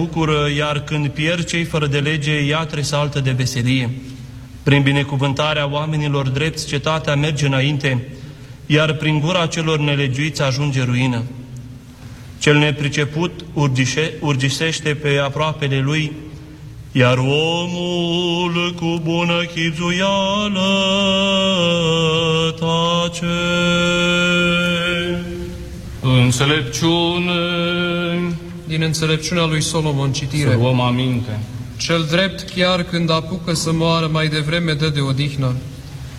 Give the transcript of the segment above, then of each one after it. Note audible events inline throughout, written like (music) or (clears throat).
bucură, iar când pierd cei fără de lege, ea tresaltă de veselie. Prin binecuvântarea oamenilor drepți, cetatea merge înainte, iar prin gura celor nelegiuiți ajunge ruină. Cel nepriceput urgișe, urgisește pe aproapele lui, iar omul cu bună chizuială tace. Înțelepciune, Din înțelepciunea lui Solomon, citire. să luăm aminte. Cel drept, chiar când apucă să moară mai devreme, dă de odihnă.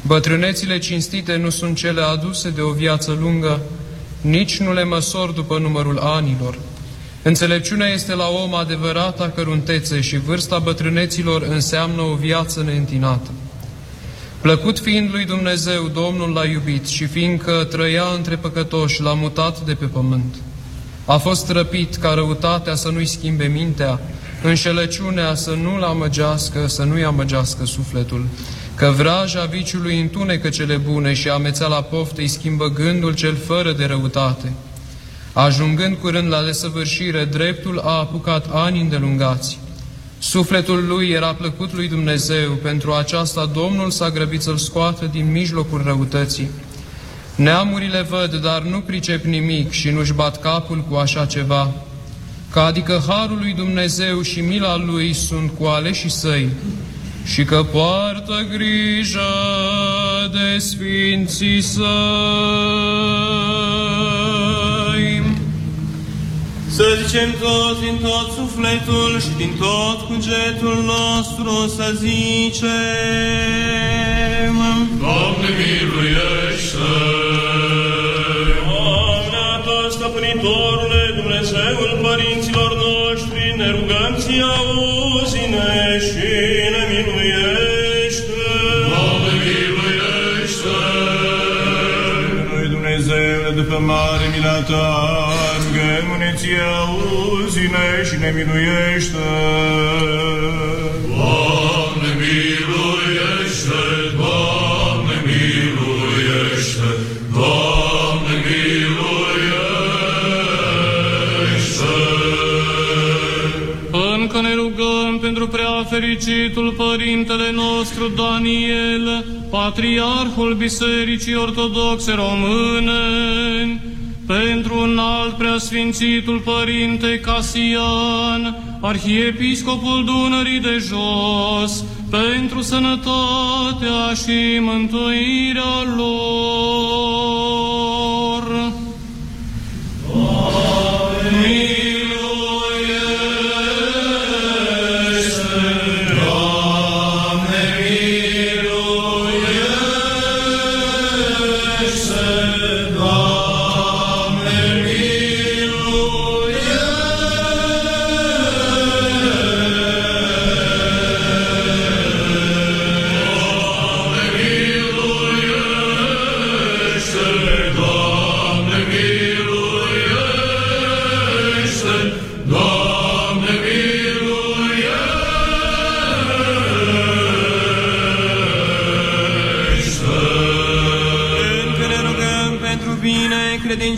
Bătrânețile cinstite nu sunt cele aduse de o viață lungă, nici nu le măsor după numărul anilor. Înțelepciunea este la om adevărata căruntețe și vârsta bătrâneților înseamnă o viață neîntinată. Plăcut fiind lui Dumnezeu, Domnul l-a iubit și fiindcă trăia între păcătoși, l-a mutat de pe pământ. A fost răpit ca răutatea să nu-i schimbe mintea, înșelăciunea să nu-l amăgească, să nu-i amăgească sufletul, că vraja viciului întunecă cele bune și amețeala poftei schimbă gândul cel fără de răutate. Ajungând curând la desăvârșire, dreptul a apucat ani îndelungați. Sufletul lui era plăcut lui Dumnezeu, pentru aceasta Domnul s-a grăbit să-l scoată din mijlocul răutății. Neamurile văd, dar nu pricep nimic și nu-și bat capul cu așa ceva, că adică harul lui Dumnezeu și mila lui sunt cu aleșii săi și că poartă grijă de sfinții săi. Să zicem toți din tot sufletul și din tot cugetul nostru să zicem. Doamne, miluiește! Doamne, tot stăpânitorule, Dumnezeul părinților noștri, ne rugăm ți auzi-ne și ne miluiește. Doamne, miluiește! Noi Dumnezeu, după mare mila ta, rugăm-ne ție, auzi-ne și ne miluiește. Doamne, miluiește! Doamne, miluiește! Doamne, miluiește! Încă ne rugăm pentru prea fericitul Părintele nostru Daniel, Patriarhul Bisericii Ortodoxe Române, pentru un alt preasfințitul Părinte Casian, Arhiepiscopul Dunării de Jos, pentru sănătatea și mântuirea lor.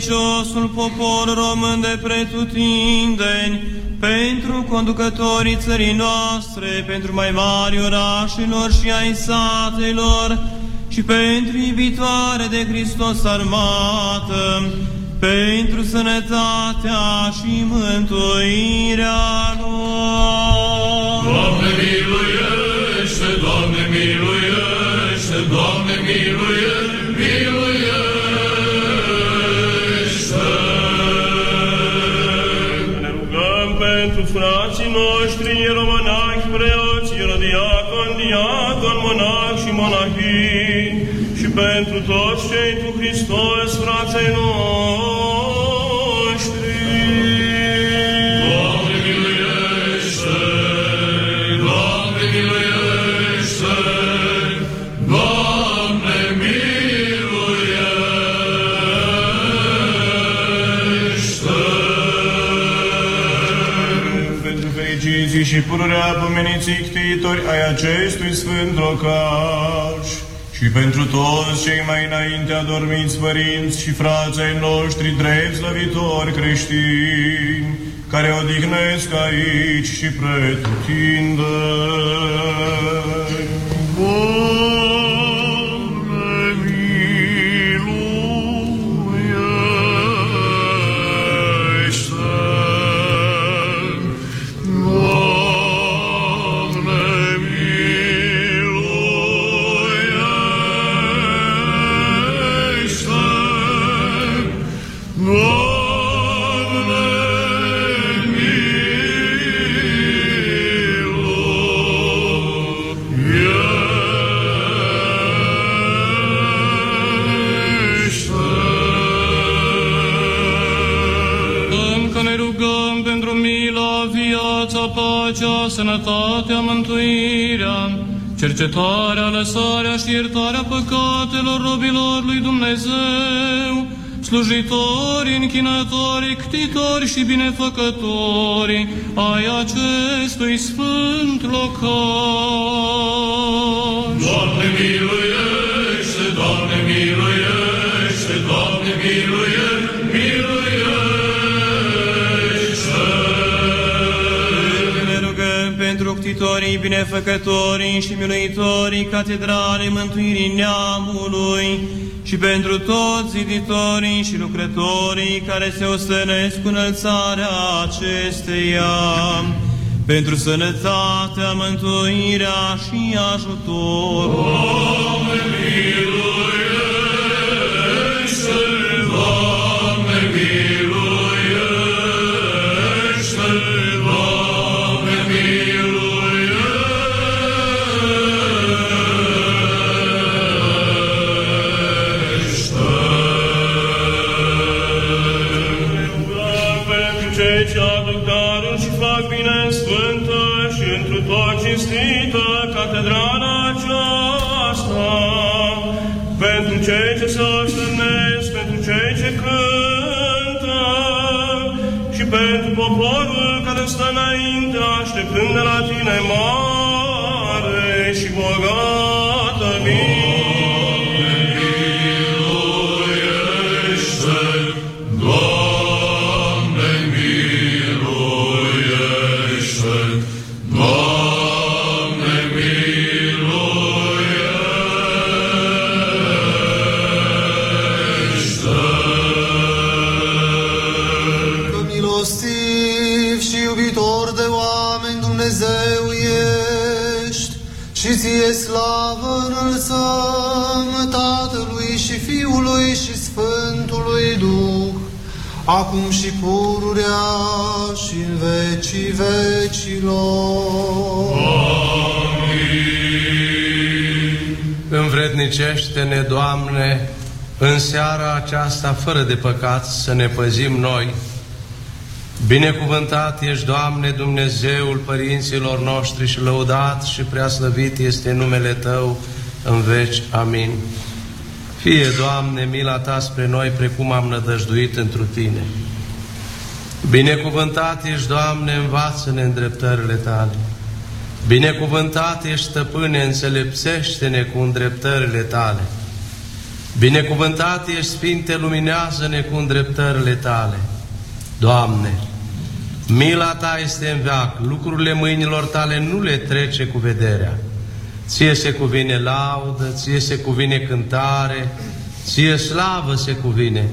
Credinciosul popor român de pretutindeni, pentru conducătorii țării noastre, pentru mai mari orașelor și ai satelor, și pentru iubitoare de Hristos armată, pentru sănătatea și mântuirea lor. Doamne pentru frații noștri, ieromănahi, preoți, ierodiacon, diacon, monahi și monahii, și pentru toți cei cu Hristos, frații noștri. Și pururea pomeniții ctitori ai acestui sfânt locaș și pentru toți cei mai înainte adormiți părinți și frații ai noștri drept slăvitori creștini, care odihnesc aici și pretutindă. Pacea, sănătatea, mântuirea, cercetarea, lăsarea și iertarea păcatelor robilor lui Dumnezeu, slujitori, închinători, ctitori și binefăcători ai acestui sfânt locaș. Doamne miluiește, pentru ctitorii, binefăcătorii și miluitorii catedralei mântuirii neamului și pentru toți ziditorii și lucrătorii care se ostenesc cu înălțarea acesteia, pentru sănătatea, mântuirea și ajutorul. Doamne acum și pururea și în vecii vecilor. Învrednicește-ne, Doamne, în seara aceasta, fără de păcat, să ne păzim noi. Binecuvântat ești, Doamne, Dumnezeul părinților noștri și lăudat și preaslăvit este numele Tău în veci. Amin. Fie, Doamne, mila Ta spre noi, precum am nădăjduit întru Tine. Binecuvântat ești, Doamne, învață-ne îndreptările Tale. Binecuvântat ești, Stăpâne, înțelepțește-ne cu îndreptările Tale. Binecuvântat ești, Sfinte, luminează-ne cu îndreptările Tale. Doamne, mila Ta este în veac, lucrurile mâinilor Tale nu le trece cu vederea. Ție se cuvine laudă, ție se cuvine cântare, ție slavă se cuvine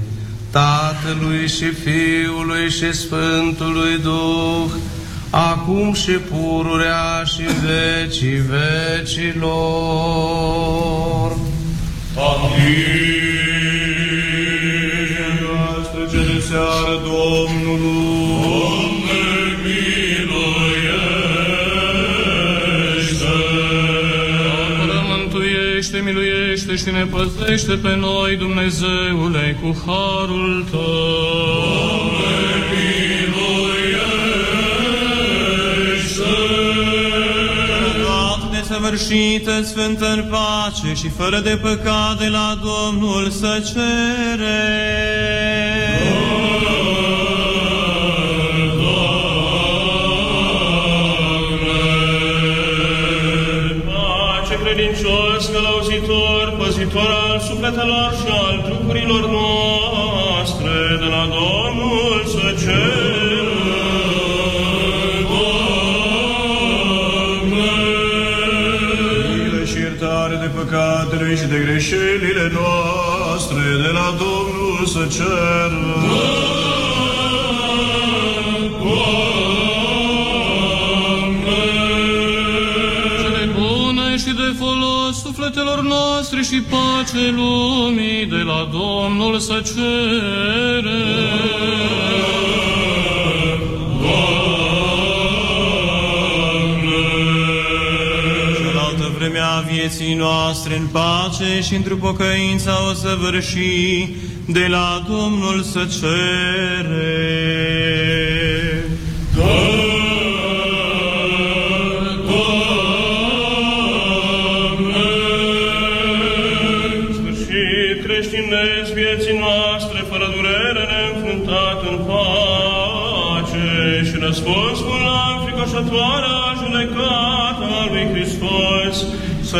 Tatălui și Fiului și Sfântului Duh, acum și pururea și în vecii vecilor. Amin. Miluiește și ne păzește pe noi, Dumnezeule, cu harul Tău. Toată desăvârșită, sfântă în pace și fără de păcat de la Domnul să cere. Pace credincios, călăuzitor, păzitor al sufletelor și al trupurilor noastre, de la Domnul să cer. de păcatele și de greșelile noastre, de la Domnul să ceră. Sufletelor noastre și pace lumii de la Domnul să cere. Cealaltă vremea vieții noastre în pace și într-o pocăință o să vârși de la Domnul să cere. sfârșit înfricoșătoarea judecată a lui Hristos să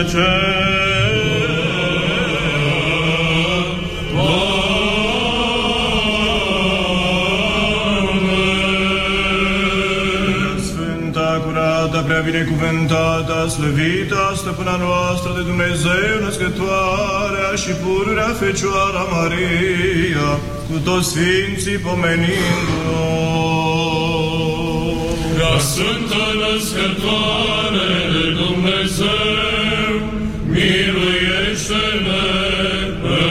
Sfânta, curată, prea binecuvântată, slăvită, stăpâna noastră de Dumnezeu, născătoarea și pururea Fecioara Maria, cu toți Sfinții pomenindu-o. Prea Sfântă Născătoare de Dumnezeu, miluiește-ne pe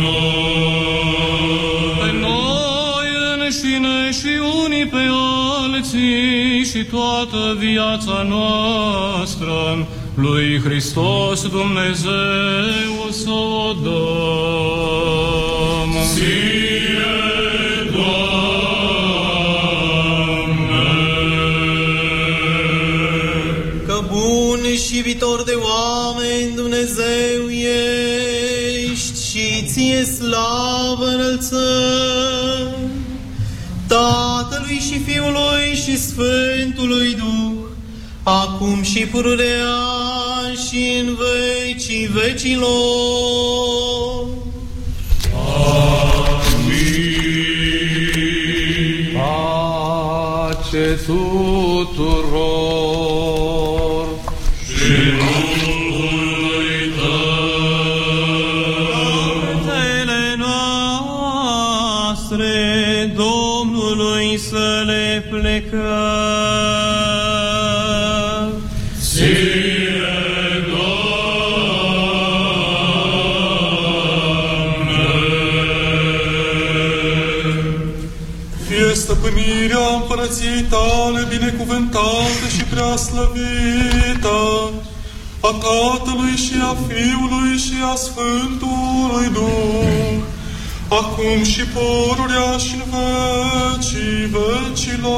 noi. Pe noi înșine și unii pe alții și toată viața noastră lui Hristos Dumnezeu să o dăm. Ție, iubitor de oameni Dumnezeu ești și ție slavă înălțăm. Tatălui și Fiului și Sfântului Duh, acum și pururea și în vecii vecilor. Pace tuturor! Prea slăvită a Tatălui și a Fiului și a Sfântului Duh, acum și pururea și în vecii vecilor.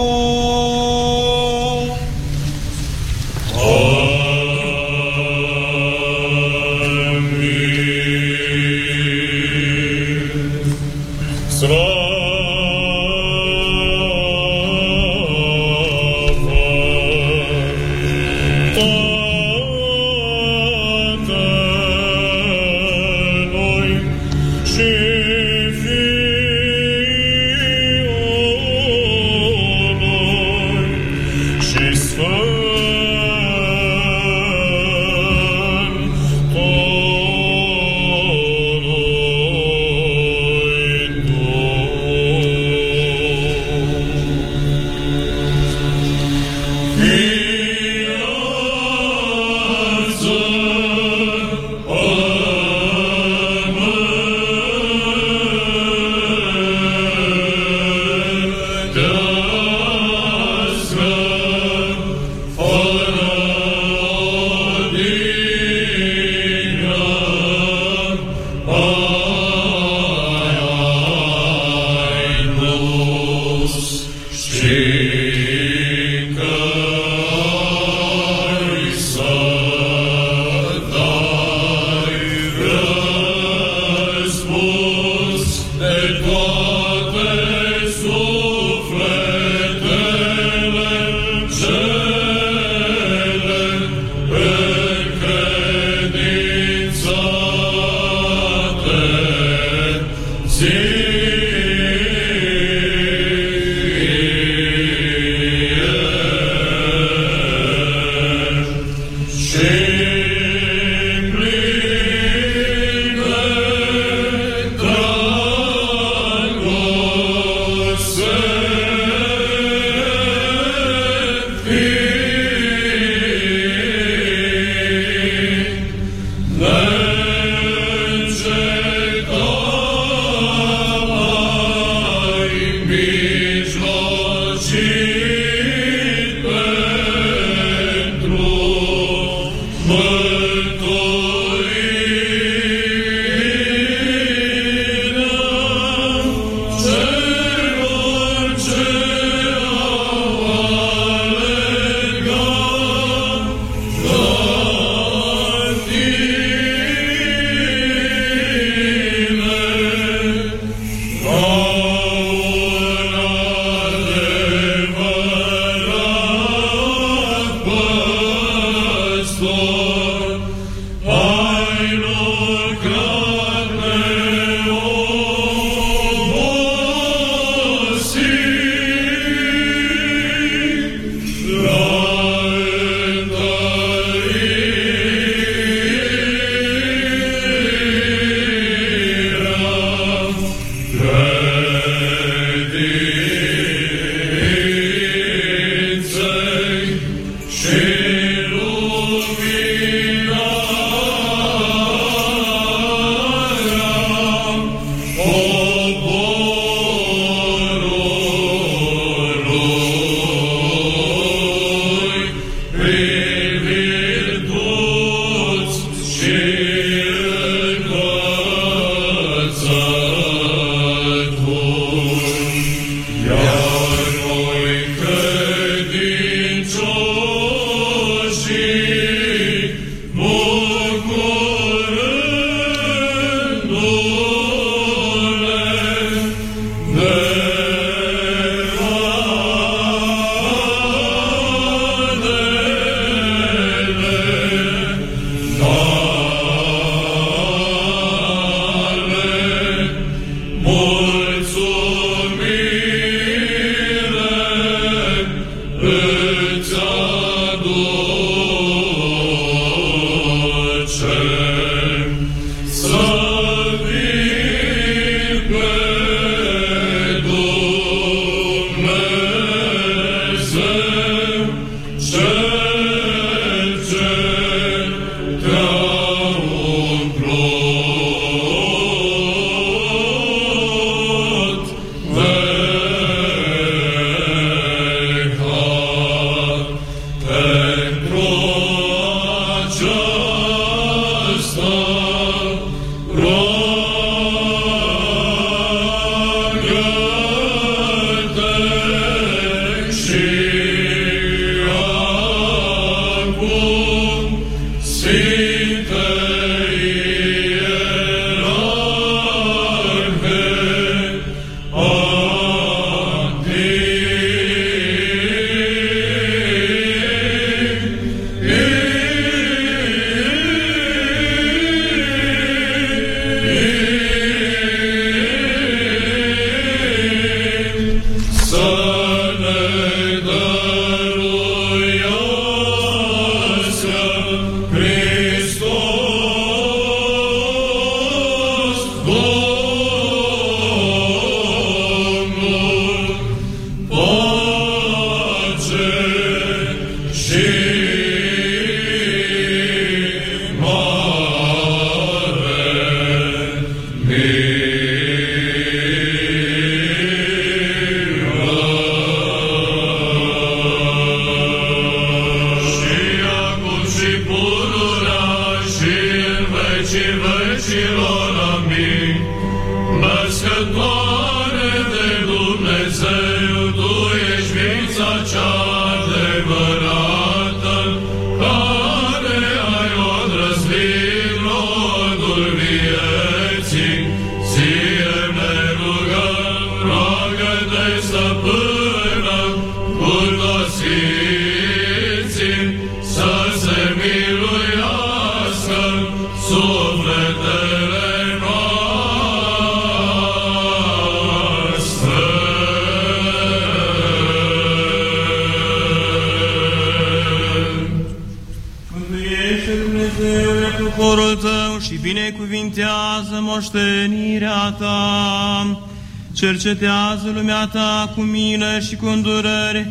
Cu îndurări,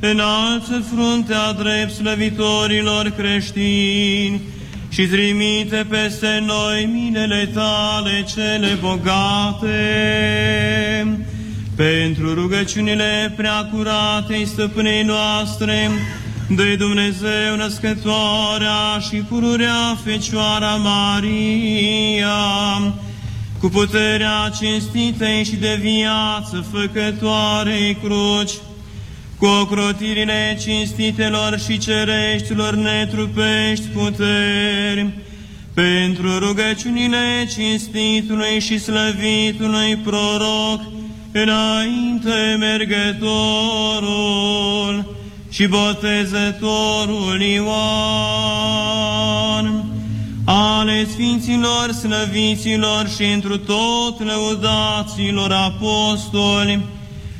înalță fruntea drept slăvitorilor creștini și trimite peste noi minele tale cele bogate. Pentru rugăciunile preacuratei stăpânei noastre, de Dumnezeu născătoarea și pururea Fecioara Maria, cu puterea cinstitei și de viață făcătoarei cruci, cu ocrotirile cinstitelor și cereștilor netrupești puteri, pentru rugăciunile cinstitului și slăvitului proroc, înainte mergătorul, și botezătorul Ioan, ale Sfinților, Slăviților și întru tot lăudaților apostoli,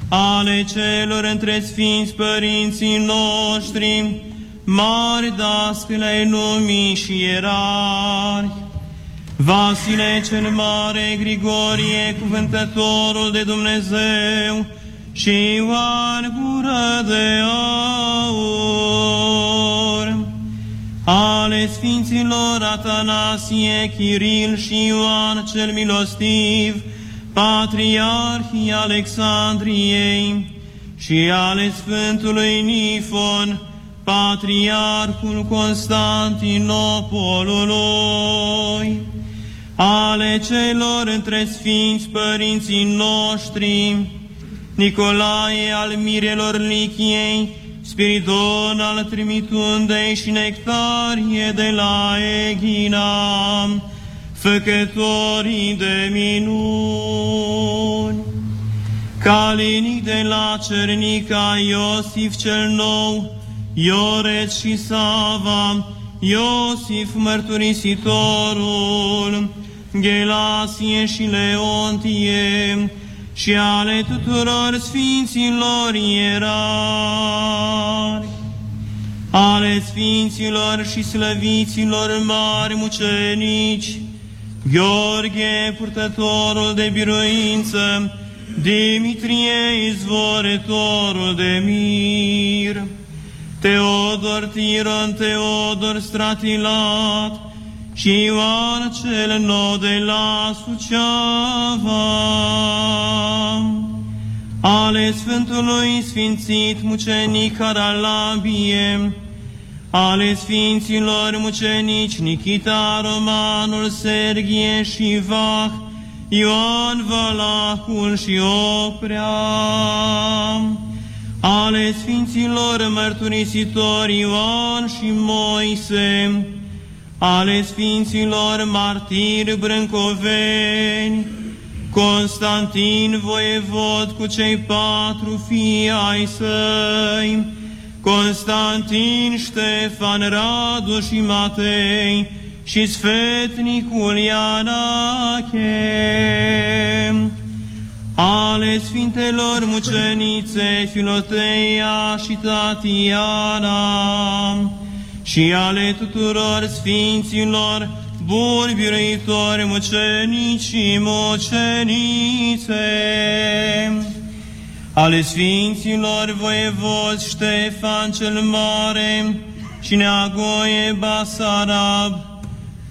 ale celor între Sfinți Părinții noștri, mari dascăle ai lumii și ierari, Vasile cel Mare, Grigorie, cuvântătorul de Dumnezeu, și Ioan gură de aur, ale Sfinților Atanasie, Chiril și Ioan cel milostiv, Patriarhii Alexandriei și ale Sfântului Nifon, Patriarhul Constantinopolului, ale celor între Sfinți Părinții noștri, Nicolae al Mirelor Lichiei, Spiridon al Trimitundei și Nectarie de la Eghina, făcătorii de minuni. Calinii de la Cernica, Iosif cel Nou, Ioreț și Sava, Iosif mărturisitorul, Gelasie și Leontie, și ale tuturor sfinților ierari, ale sfinților și slăviților mari mucenici, Gheorghe, purtătorul de biruință, Dimitrie, izvorătorul de mir, Teodor Tiron, Teodor Stratilat, și Ioan cel nou de la Suceava, ale Sfântului Sfințit Mucenic Caralabie, ale Sfinților Mucenici Nikita Romanul Sergie și Vah, Ioan Valacul și Oprea, ale Sfinților Mărturisitori Ioan și Moise, ale Sfinților Martiri Brâncoveni, Constantin voievod cu cei patru fii ai săi, Constantin, Ștefan, Radu și Matei, și sfetnicul Ianache, ale Sfintelor Mucenițe, Filoteia și Tatiana, și ale tuturor Sfinților, buni biruitori, mucenici și mucenițe, ale Sfinților voievozi Ștefan cel Mare și Neagoie Basarab,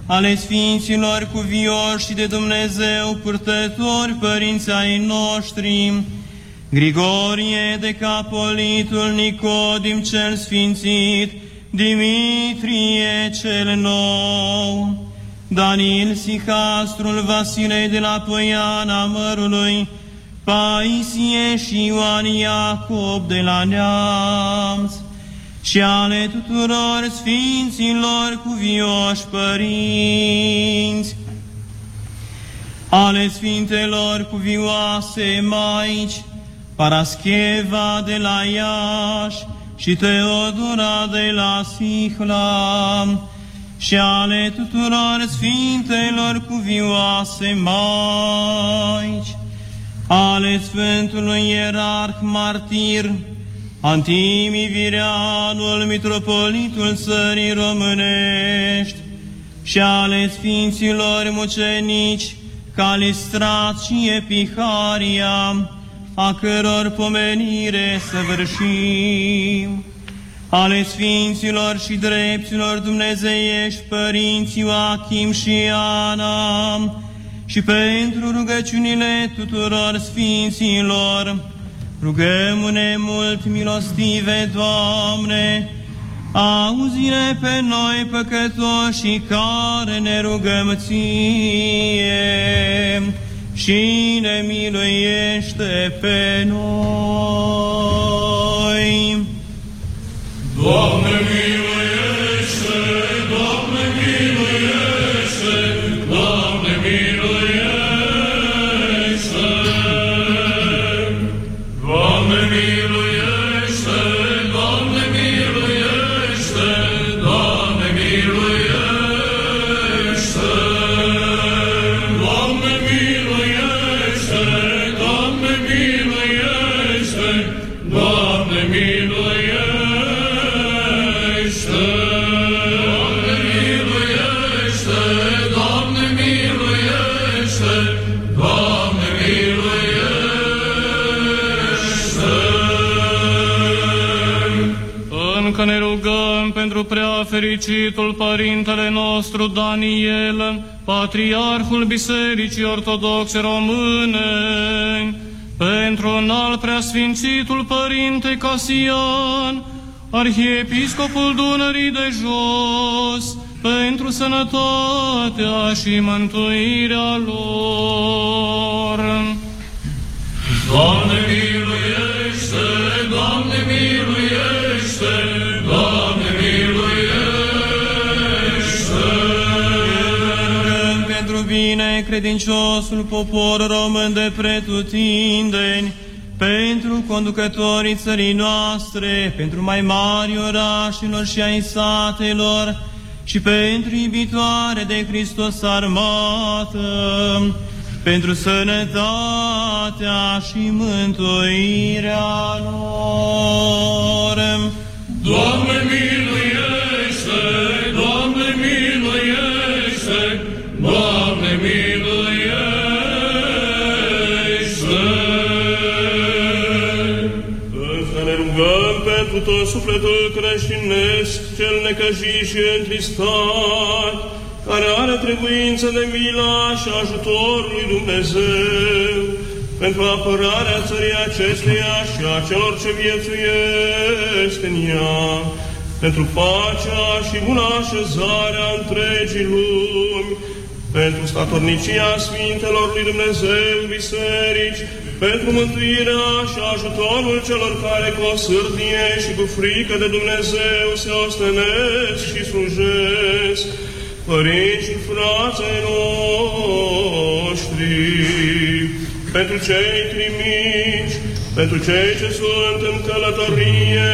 ale Sfinților cuvioși de Dumnezeu, purtători părinții ai noștri, Grigorie de Capolitul Nicodim cel Sfințit, Dimitrie cel nou, Danil Sicastrul Vasile de la Păiana Mărului, Paisie și Ioan Iacob de la Neamț, și ale tuturor sfinților cuvioși părinți, ale sfintelor cuvioase maici, Parascheva de la Iași, și Teodora de la Sihla și ale tuturor sfintelor cuvioase maici, ale Sfântului Ierarh Martir, Antimi Vireanul, Mitropolitul Țării Românești, și ale Sfinților Mucenici, Calistrat și Epiharia, a căror pomenire să vârșim, ale Sfinților și Drepților Dumnezeiești, Părinții Joachim și Ana, și pentru rugăciunile tuturor Sfinților, rugăm-ne mult milostive, Doamne, auzi-ne pe noi păcătoși care ne rugăm Ție, și ne miluiește pe noi. Doamne, miluiește! Fericitul Părintele nostru Daniel, Patriarhul Bisericii Ortodoxe Române, pentru un alt preasfințitul Părinte Casian, Arhiepiscopul Dunării de Jos, pentru sănătatea și mântuirea lor. Doamne miluiește, Doamne miluiește, bine credinciosul popor român de pretutindeni, pentru conducătorii țării noastre, pentru mai mari orașelor și ai satelor, și pentru iubitoare de Hristos armată, pentru sănătatea și mântuirea lor. Doamne miluiește, Doamne miluiește, pentru tot sufletul creștinesc, cel necăjit și întristat, care are trebuință de mila și ajutorul lui Dumnezeu, pentru apărarea țării acesteia și a celor ce viețuiesc în ea, pentru pacea și buna așezarea întregii lumi, pentru statornicia Sfintelor lui Dumnezeu biserici, pentru mântuirea și ajutorul celor care cu o sârdie și cu frică de Dumnezeu se ostenesc și slujesc, părinți și frații noștri, pentru cei trimiși, pentru cei ce sunt în călătorie,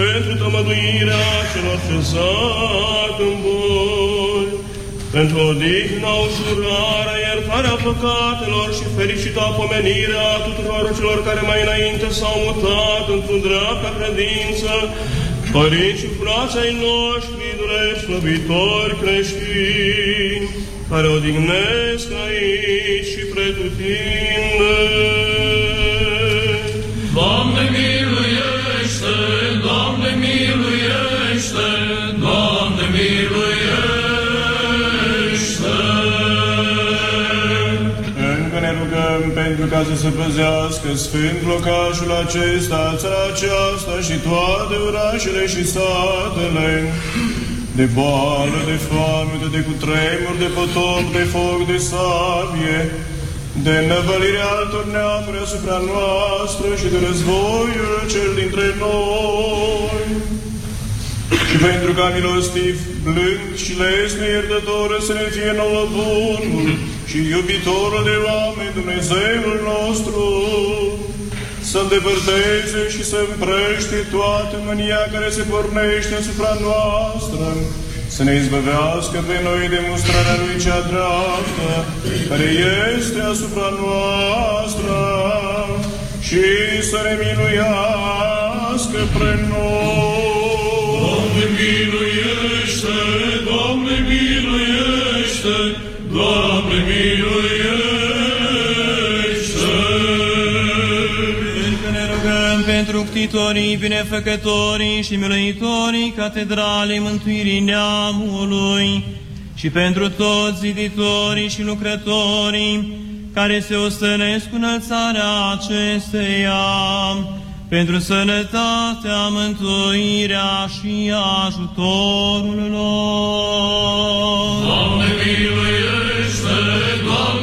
pentru tămăduirea celor ce zac în boli, pentru odihna, ușurarea, iertarea păcatelor și fericită pomenirea tuturor celor care mai înainte s-au mutat într-un dreapta credință, părinți și frații ai noștri, drept slăbitori creștini, care odihnesc aici și pretutinde. Pentru ca să se păzească sfânt locașul acesta, țara aceasta și toate orașele și satele, de boală, de foame, de cutremur, de potop, de foc, de sabie, de năvălirea altor neamuri asupra noastră și de războiul cel dintre noi. Și pentru ca milostiv, blând și lesne iertător să ne fie nouă bunul și iubitorul de oameni Dumnezeul nostru, să îndepărteze și să împrăște toată mânia care se pornește asupra noastră, să ne izbăvească pe noi de mustrarea Lui cea dreaptă, care este asupra noastră, și să ne miluiască pre noi. Pentru ctitorii, binefăcătorii și miluitorii catedralei mântuirii neamului și pentru toți ziditorii și lucrătorii care se ostănesc cu înălțarea acesteia, pentru sănătatea, mântuirea și ajutorul lor. Doamne miluiește, Doamne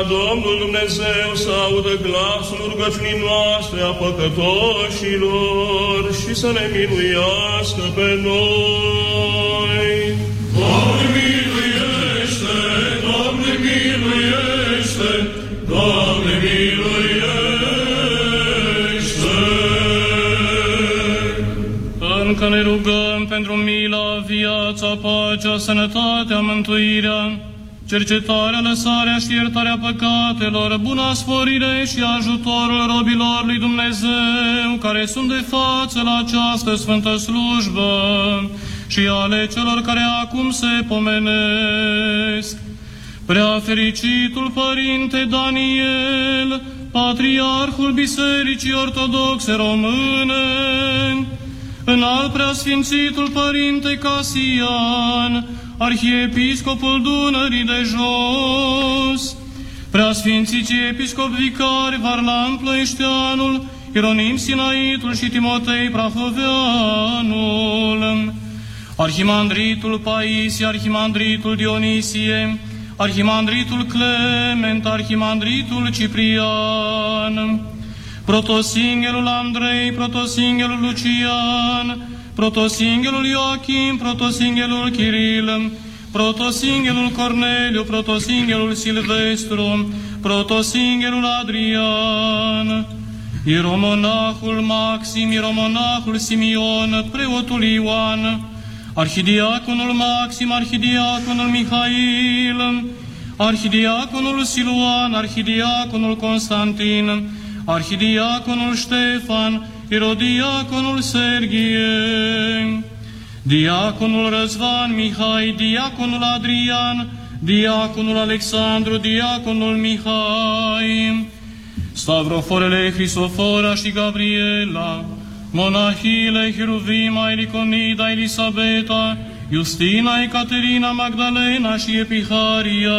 ca Domnul Dumnezeu să audă glasul rugăciunii noastre a păcătoșilor și să ne miluiască pe noi. Doamne miluiește, Doamne miluiește, Doamne miluiește. Încă ne rugăm pentru mila, viața, pacea, sănătatea, mântuirea, cercetarea, lăsarea și iertarea păcatelor, buna sporire și ajutorul robilor lui Dumnezeu, care sunt de față la această sfântă slujbă, și ale celor care acum se pomenesc, prea fericitul Părinte Daniel, Patriarhul Bisericii Ortodoxe Române, în al preasfințitul Părinte Casian, Arhiepiscopul Dunării de Jos, preasfințiții episcop vicari Varlam Plăișteanul, Ieronim Sinaitul și Timotei Prahoveanul, Arhimandritul Paisie, Arhimandritul Dionisie, Arhimandritul Clement, Arhimandritul Ciprian, Protosinghelul Andrei, Protosinghelul Lucian, Protosinghelul Ioachim, Protosinghelul Chiril, Protosinghelul Corneliu, Protosinghelul Silvestru, Protosinghelul Adrian, Ieromonahul Maxim, Ieromonahul Simion, Preotul Ioan, Arhidiaconul Maxim, Arhidiaconul Mihail, Arhidiaconul Siluan, Arhidiaconul Constantin, Arhidiaconul Ștefan, Irodiaconul Sergie, Diaconul Răzvan Mihai, Diaconul Adrian, Diaconul Alexandru, Diaconul Mihai, Stavroforele Hrisofora și Gabriela, monahile Hiruvima, Eliconida, Elisabeta, Justina, Ecaterina, Magdalena și Epiharia,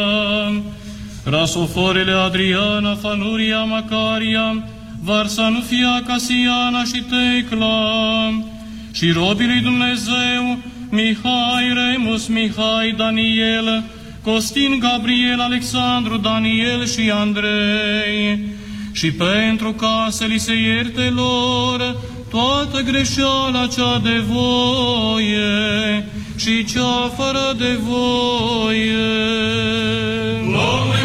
rasoforele Adriana, Fanuria, Macaria, Varsanufia, Casiana și Tecla, și robii lui Dumnezeu, Mihai, Remus, Mihai, Daniel, Costin, Gabriel, Alexandru, Daniel și Andrei, și pentru ca să li se ierte lor toată greșeala cea de voie și cea fără de voie. Doamne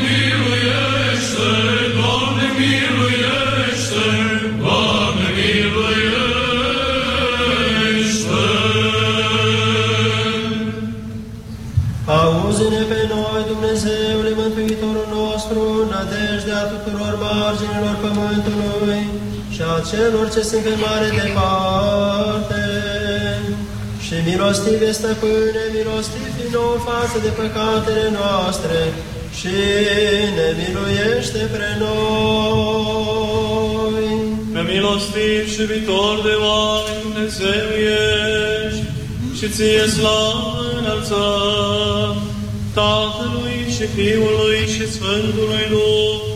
pământului și a celor ce sunt pe mare departe. Și milostive, stăpâne, milostiv din nou față de păcatele noastre și ne miluiește pre noi. Pe milostiv și viitor de oameni Dumnezeu ești și ție slavă înălțăm Tatălui și Fiului și Sfântului Duh,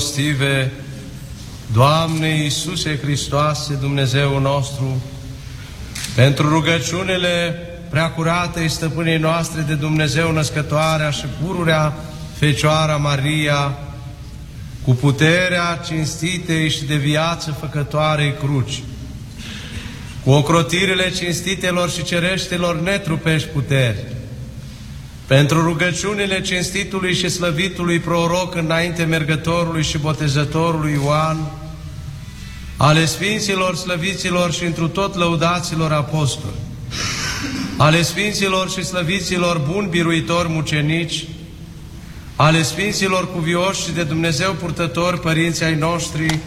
Milostive, Doamne Iisuse Hristoase, Dumnezeu nostru, pentru rugăciunile preacuratei stăpânei noastre de Dumnezeu născătoarea și pururea Fecioara Maria, cu puterea cinstitei și de viață făcătoarei cruci, cu ocrotirile cinstitelor și cereștelor netrupești puteri, pentru rugăciunile cinstitului și slăvitului proroc înainte mergătorului și botezătorului Ioan, ale Sfinților, slăviților și întru tot lăudaților apostoli, ale Sfinților și slăviților buni biruitori mucenici, ale Sfinților cuvioși și de Dumnezeu purtători părinții ai noștri,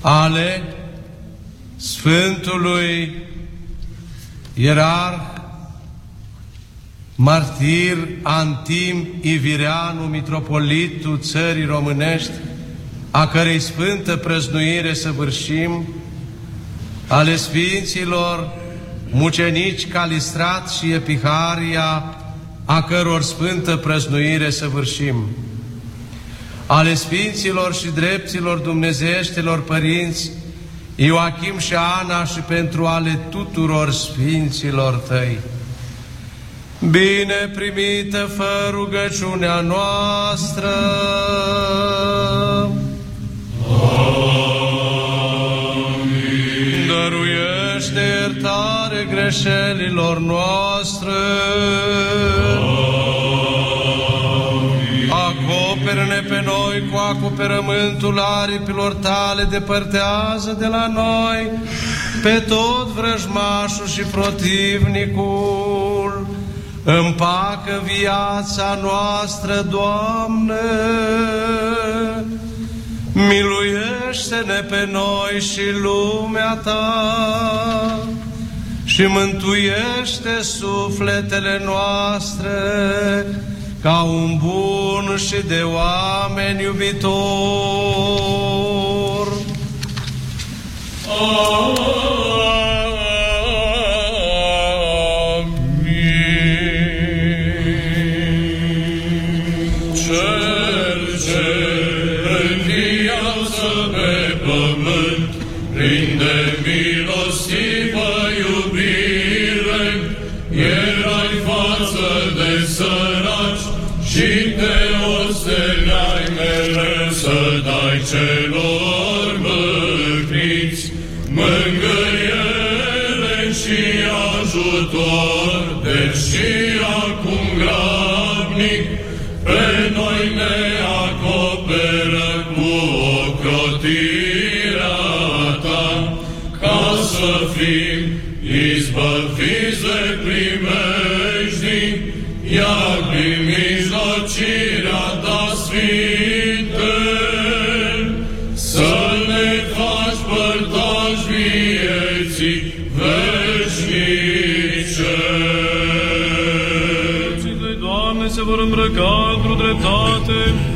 ale Sfântului Ierarh martir Antim Ivireanu, mitropolitul țării românești, a cărei sfântă prăznuire săvârșim, ale Sfinților, mucenici Calistrat și Epiharia, a căror sfântă prăznuire săvârșim, ale Sfinților și drepților dumnezeieștilor părinți, Ioachim și Ana și pentru ale tuturor Sfinților Tăi, Bine primite fă rugăciunea noastră. Amin. Dăruiește iertare greșelilor noastre. Amin. Acoperă-ne pe noi cu acoperământul aripilor tale, depărtează de la noi pe tot vrăjmașul și protivnicul Împacă viața noastră, Doamne, miluiește-ne pe noi și lumea Ta și mântuiește sufletele noastre ca un bun și de oameni iubitor. Amin. cadru dreptate,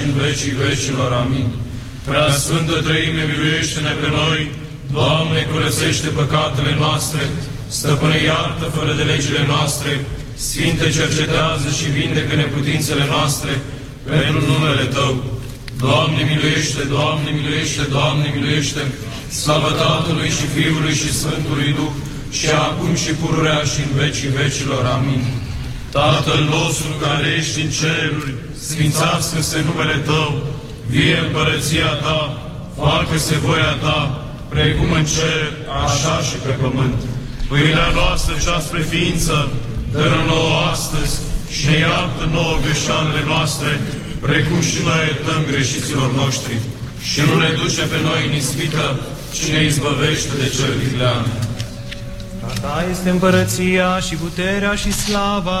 și în vecii vecilor. Amin. Prea Sfântă Trăime, miluiește-ne pe noi. Doamne, curățește păcatele noastre. Stăpâne, iartă fără de legile noastre. Sfinte, cercetează și vindecă neputințele noastre pentru numele Tău. Doamne, miluiește, Doamne, miluiește, Doamne, miluiește. Slavă Tatălui și Fiului și Sfântului Duh, și acum și pururea și în vecii vecilor. Amin. Tatăl nostru care ești în ceruri, sfințească-se numele Tău, vie împărăția Ta, facă-se voia Ta, precum în cer, așa și pe pământ. Pâinea noastră cea spre ființă, dă nouă astăzi și ne iartă nouă greșalele noastre, precum și noi iertăm greșiților noștri. Și nu ne duce pe noi în ispită, ci ne izbăvește de cel viclean. A ta este împărăția și puterea și slava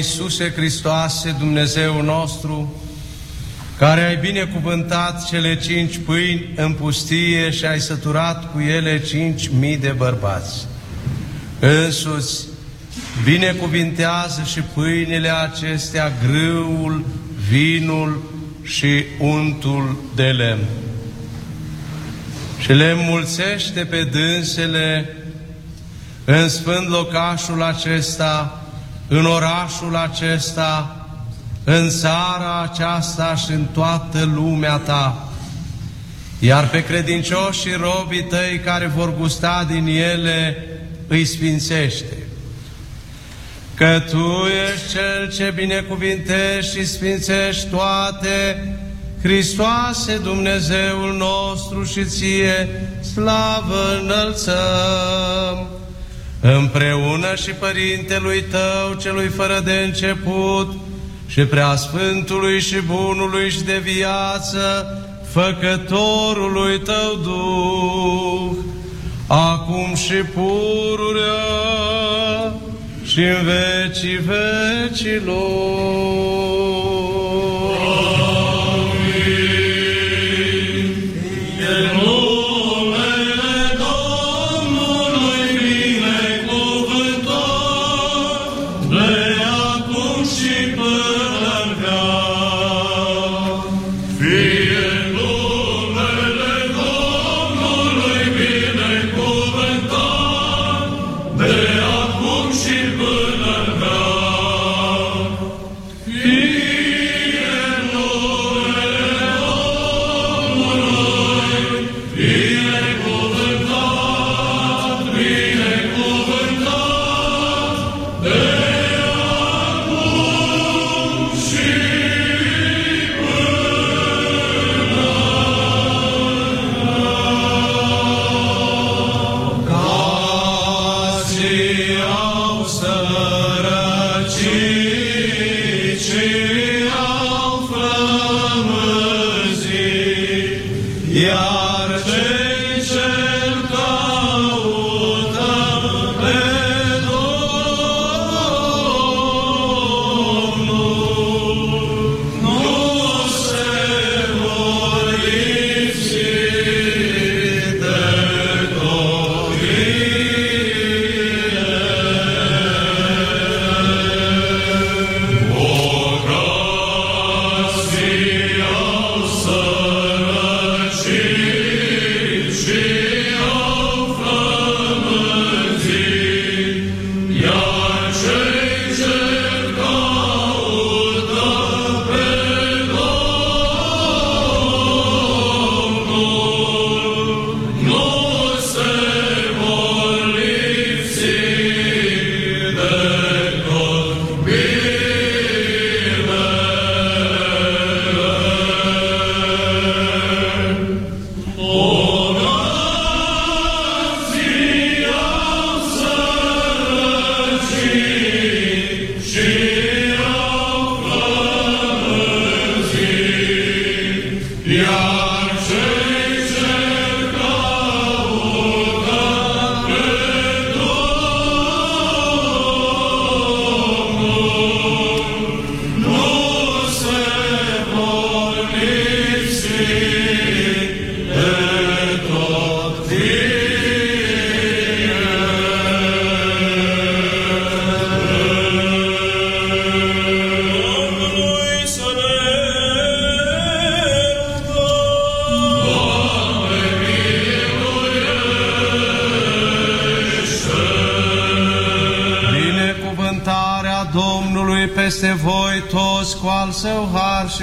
Iisuse Hristoase, Dumnezeu nostru, care ai binecuvântat cele cinci pâini în pustie și ai săturat cu ele cinci mii de bărbați. Însuți, binecuvintează și pâinile acestea, grâul, vinul și untul de lemn. Și le mulțește pe dânsele în sfânt locașul acesta, în orașul acesta, în țara aceasta și în toată lumea ta. Iar pe credincioșii robii tăi care vor gusta din ele, îi sfințește. Că Tu ești Cel ce binecuvintești și sfințești toate, Hristoase Dumnezeul nostru și Ție slavă înălțăm împreună și Părintelui Tău, celui fără de început, și Preasfântului și Bunului și de viață, Făcătorului Tău Duh, acum și pururea și în vecii vecilor.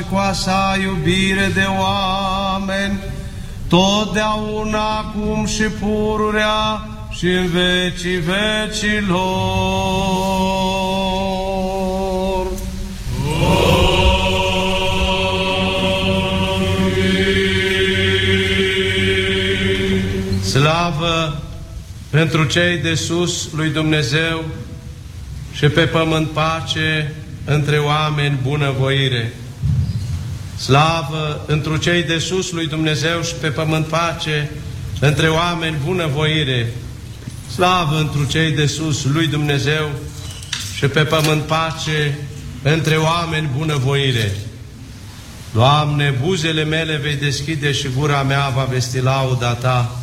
Cu a sa iubire de oameni, totdeauna acum și pururea și în vecii vecilor. Slavă pentru cei de sus lui Dumnezeu și pe pământ pace între oameni bunăvoire. Slavă întru cei de sus lui Dumnezeu și pe pământ pace între oameni bunăvoire. Slavă întru cei de sus lui Dumnezeu și pe pământ pace între oameni bunăvoire. Doamne, buzele mele vei deschide și gura mea va vesti lauda Ta.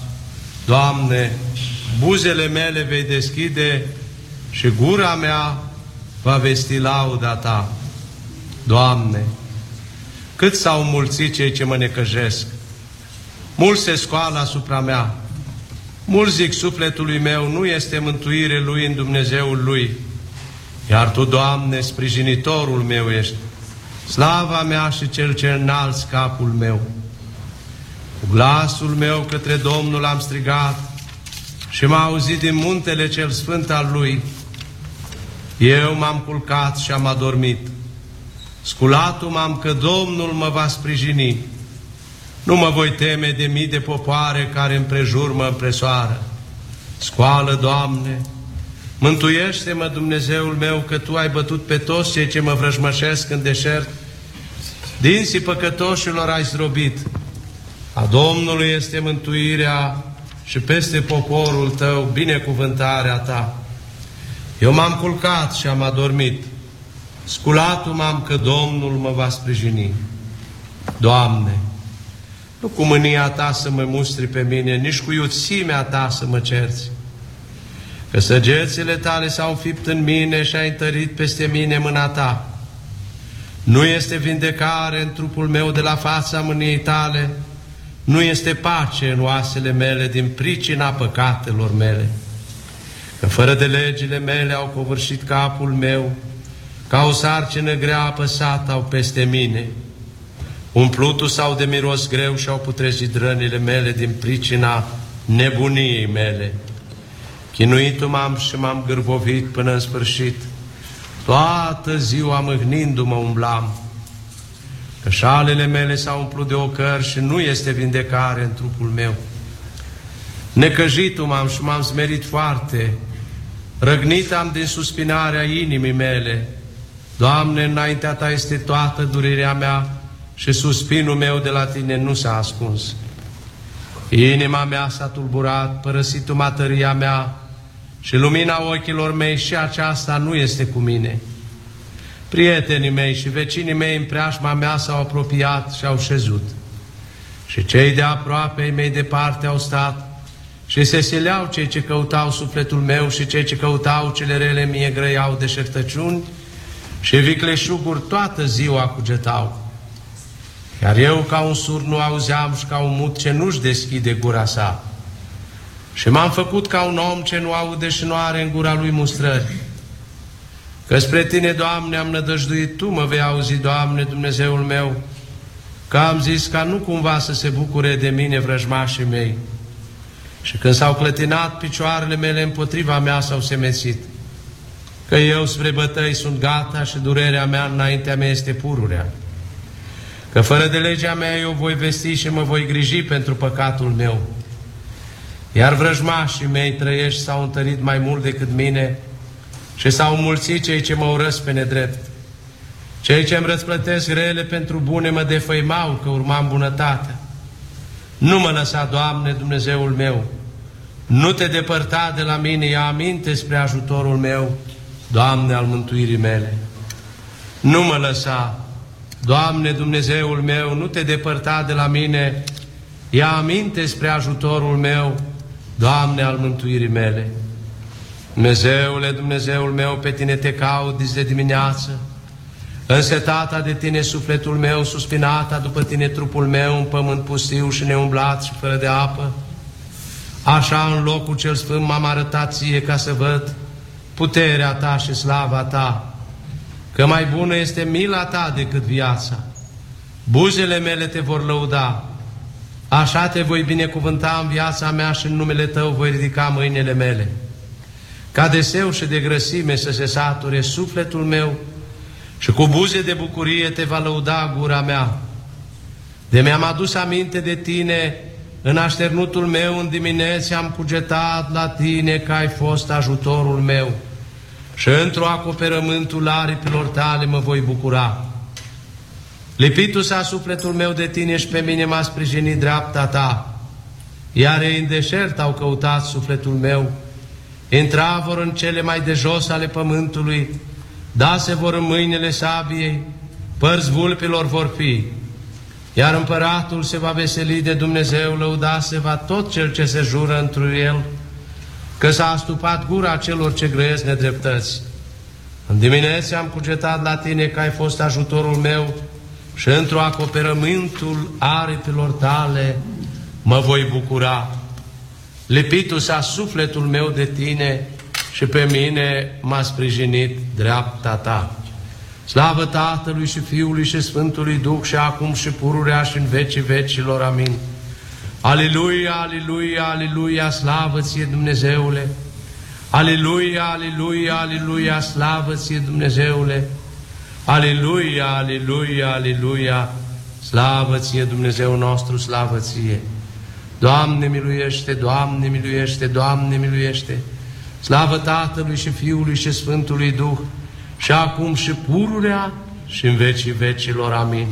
Doamne, buzele mele vei deschide și gura mea va vesti lauda Ta. Doamne, cât s-au mulțit cei ce mă necăjesc, mulți se scoală asupra mea, mulți zic sufletului meu, nu este mântuire lui în Dumnezeul lui, iar Tu, Doamne, sprijinitorul meu ești, slava mea și cel ce înalți capul meu. Cu glasul meu către Domnul am strigat și m-a auzit din muntele cel sfânt al Lui, eu m-am culcat și am adormit. Sculatul m-am că Domnul mă va sprijini. Nu mă voi teme de mii de popoare care împrejur mă împresoară. Scoală, Doamne, Mântuiește-mă, Dumnezeul meu, că Tu ai bătut pe toți cei ce mă vrăjmășesc în deșert. Dinții păcătoșilor ai zdrobit. A Domnului este mântuirea și peste poporul Tău binecuvântarea Ta. Eu m-am culcat și am adormit. Sculatul m-am că Domnul mă va sprijini. Doamne, nu cu mânia Ta să mă mustri pe mine, nici cu iuțimea Ta să mă cerți, Că săgețile tale s-au înfipt în mine și ai întărit peste mine mâna ta. Nu este vindecare în trupul meu de la fața mâniei tale, nu este pace în oasele mele din pricina păcatelor mele. Că fără de legile mele au covârșit capul meu, ca o sarcină grea apăsată au peste mine. Umplutul sau de miros greu și au putrezit rănile mele din pricina nebuniei mele. Chinuitul m-am și m-am gârbovit până în sfârșit. Toată ziua mâhnindu-mă umblam. Că șalele mele s-au umplut de ocări și nu este vindecare în trupul meu. Necăjitul m-am și m-am smerit foarte. Răgnit am din suspinarea inimii mele. Doamne, înaintea Ta este toată durerea mea și suspinul meu de la Tine nu s-a ascuns. Inima mea s-a tulburat, părăsit-o matăria mea, și lumina ochilor mei și aceasta nu este cu mine. Prietenii mei și vecinii mei în preajma mea s-au apropiat și au șezut. Și cei de aproape mei departe au stat și se sileau cei ce căutau sufletul meu și cei ce căutau cele rele mie grăiau deșertăciuni și vicleșuguri toată ziua cugetau. Iar eu ca un sur nu auzeam și ca un mut ce nu-și deschide gura sa. Și m-am făcut ca un om ce nu aude și nu are în gura lui mustrări. Că spre Tine, Doamne, am nădăjduit Tu, mă vei auzi, Doamne, Dumnezeul meu, că am zis ca nu cumva să se bucure de mine vrăjmașii mei. Și când s-au clătinat picioarele mele împotriva mea s-au semețit, că eu spre bătăi sunt gata și durerea mea înaintea mea este pururea. Că fără de legea mea eu voi vesti și mă voi griji pentru păcatul meu iar vrăjmașii mei trăiești s-au întărit mai mult decât mine și s-au mulțit cei ce mă urăsc pe nedrept. Cei ce îmi răsplătesc rele pentru bune mă defăimau că urmam bunătate. Nu mă lăsa, Doamne, Dumnezeul meu, nu te depărta de la mine, ia aminte spre ajutorul meu, Doamne al mântuirii mele. Nu mă lăsa, Doamne Dumnezeul meu, nu te depărta de la mine, ia aminte spre ajutorul meu, Doamne al mântuirii mele, Dumnezeule, Dumnezeul meu, pe Tine te caut de dimineață, însetata de Tine sufletul meu, suspinata după Tine trupul meu, în pământ pustiu și neumblat și fără de apă, așa în locul cel sfânt m-am arătat ție ca să văd puterea Ta și slava Ta, că mai bună este mila Ta decât viața. Buzele mele te vor lăuda, Așa te voi binecuvânta în viața mea și în numele Tău voi ridica mâinile mele. Ca de seu și de grăsime să se sature sufletul meu și cu buze de bucurie te va lăuda gura mea. De mi-am adus aminte de Tine, în așternutul meu în dimineață am cugetat la Tine că ai fost ajutorul meu și într-o acoperământul aripilor Tale mă voi bucura. Lipitul s-a sufletul meu de tine și pe mine m-a sprijinit dreapta ta. Iar ei în deșert au căutat sufletul meu. Intra vor în cele mai de jos ale pământului, da se vor în mâinile sabiei, părți vulpilor vor fi. Iar împăratul se va veseli de Dumnezeu, lăuda se va tot cel ce se jură întru el, că s-a astupat gura celor ce grăiesc nedreptăți. În dimineață am cugetat la tine că ai fost ajutorul meu, și într-o acoperământul aripilor tale mă voi bucura. Lipitul s-a sufletul meu de tine și pe mine m-a sprijinit dreapta ta. Slavă Tatălui și Fiului și Sfântului Duh și acum și pururea și în vecii vecilor. Amin. Aleluia, aleluia, aleluia, slavă ție Dumnezeule! Aleluia, aleluia, aleluia, slavă ție Dumnezeule! Aleluia, aleluia, aleluia, slavă ție Dumnezeu nostru, slavă ție. Doamne miluiește, Doamne miluiește, Doamne miluiește, Slavă Tatălui și Fiului și Sfântului Duh, și acum și pururea și în vecii vecilor. Amin.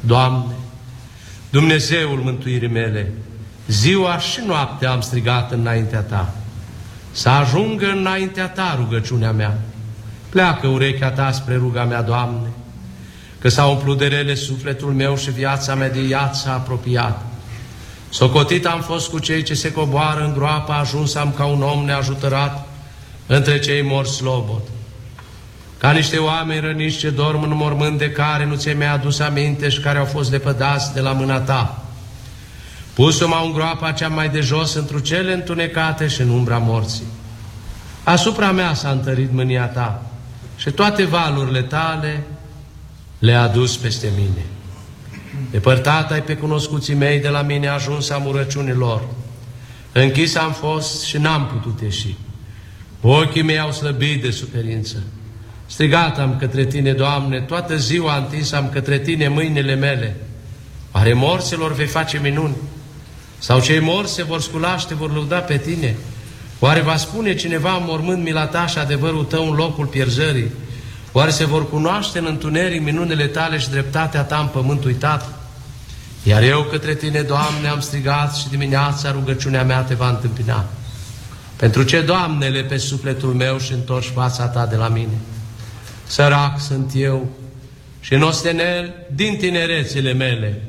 Doamne, Dumnezeul mântuirii mele, ziua și noaptea am strigat înaintea Ta. Să ajungă înaintea Ta rugăciunea mea. Pleacă urechea Ta spre ruga mea, Doamne, că s-a umplut de rele sufletul meu și viața mea de iața apropiată. Socotit am fost cu cei ce se coboară în groapă, ajuns am ca un om neajutărat între cei morți slobod. Ca niște oameni răniți ce dorm în mormânt de care nu ți mi-a adus aminte și care au fost lepădați de la mâna ta. Pus-o în groapa cea mai de jos, într cele întunecate și în umbra morții. Asupra mea s-a întărit mânia ta și toate valurile tale le-a adus peste mine. Depărtat ai pe cunoscuții mei de la mine ajuns am urăciunilor. Închis am fost și n-am putut ieși. Ochii mei au slăbit de suferință. Strigat am către Tine, Doamne, toată ziua întins am către Tine mâinile mele. Oare morților vei face minuni? Sau cei morți se vor scula și te vor lăuda pe Tine? Oare va spune cineva în mormânt mila ta și adevărul tău în locul pierzării? Oare se vor cunoaște în întuneric minunile tale și dreptatea ta în pământ uitat? Iar eu către tine, Doamne, am strigat și dimineața rugăciunea mea te va întâmpina. Pentru ce, Doamnele, pe sufletul meu și întorci fața ta de la mine? Sărac sunt eu și nostenel din tinerețele mele.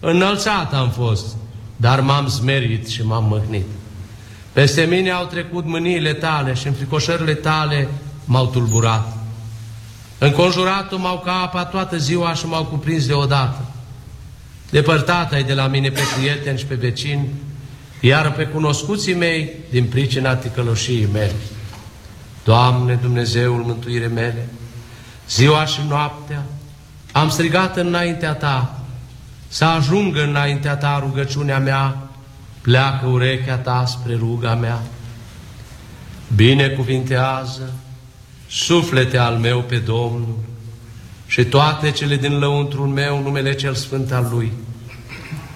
Înălțat am fost, dar m-am smerit și m-am măhnit. Peste mine au trecut mâniile tale și înfricoșările tale m-au tulburat. Înconjuratul m-au ca apa toată ziua și m-au cuprins deodată. Depărtat ai de la mine pe prieteni și pe vecini, iar pe cunoscuții mei din pricina ticăloșiei mele. Doamne Dumnezeul mântuire mele, ziua și noaptea am strigat înaintea Ta, să ajungă înaintea Ta rugăciunea mea, pleacă urechea Ta spre ruga mea. Binecuvintează suflete al meu pe Domnul și toate cele din lăuntrul meu numele cel sfânt al Lui.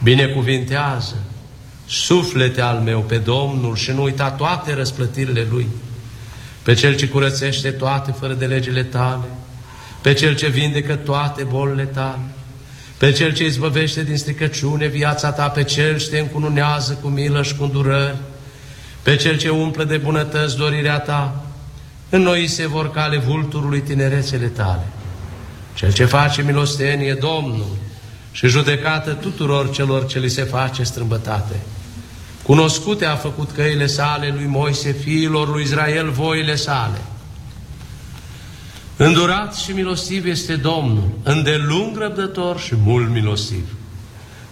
Binecuvintează suflete al meu pe Domnul și nu uita toate răsplătirile Lui, pe Cel ce curățește toate fără de legile tale, pe Cel ce vindecă toate bolile tale, pe Cel ce izbăvește din stricăciune viața ta, pe Cel ce te încununează cu milă și cu îndurări, pe Cel ce umplă de bunătăți dorirea ta, în noi se vor cale vulturului tinerețele tale. Cel ce face milostenie Domnul și judecată tuturor celor ce li se face strâmbătate. Cunoscute a făcut căile sale lui Moise, fiilor lui Israel, voile sale. Îndurat și milostiv este Domnul, îndelung răbdător și mult milostiv.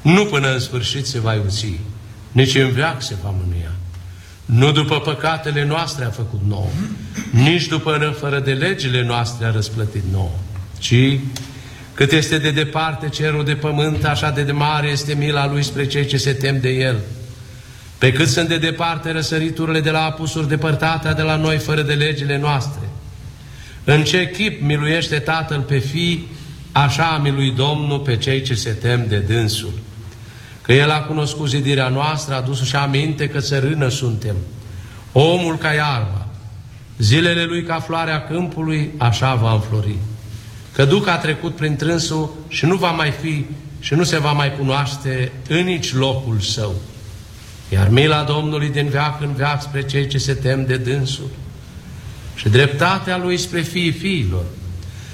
Nu până în sfârșit se va iuți, nici în veac se va mânia. Nu după păcatele noastre a făcut nouă, nici după fără de legile noastre a răsplătit nouă, ci cât este de departe cerul de pământ, așa de, de mare este mila lui spre cei ce se tem de el. Pe cât sunt de departe răsăriturile de la apusuri depărtate de la noi fără de legile noastre. În ce chip miluiește Tatăl pe fii, așa a miluit Domnul pe cei ce se tem de dânsul. Că El a cunoscut zidirea noastră, a adus și aminte că țărână suntem. Omul ca iarba, zilele lui ca floarea câmpului, așa va înflori. Că Duh a trecut prin trânsul și nu va mai fi și nu se va mai cunoaște în nici locul său. Iar mila Domnului din veac în veac spre cei ce se tem de dânsul și dreptatea Lui spre fiii fiilor,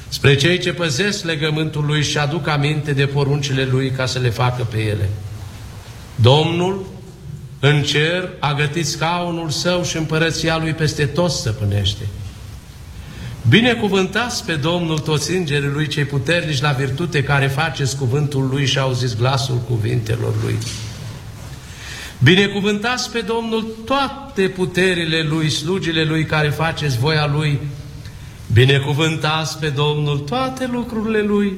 spre cei ce păzesc legământul Lui și aduc aminte de poruncile Lui ca să le facă pe ele. Domnul în cer a gătit scaunul său și împărăția lui peste toți stăpânește. Binecuvântați pe Domnul toți îngerii lui cei puternici la virtute care faceți cuvântul lui și auziți glasul cuvintelor lui. Binecuvântați pe Domnul toate puterile lui, slugile lui care faceți voia lui. Binecuvântați pe Domnul toate lucrurile lui,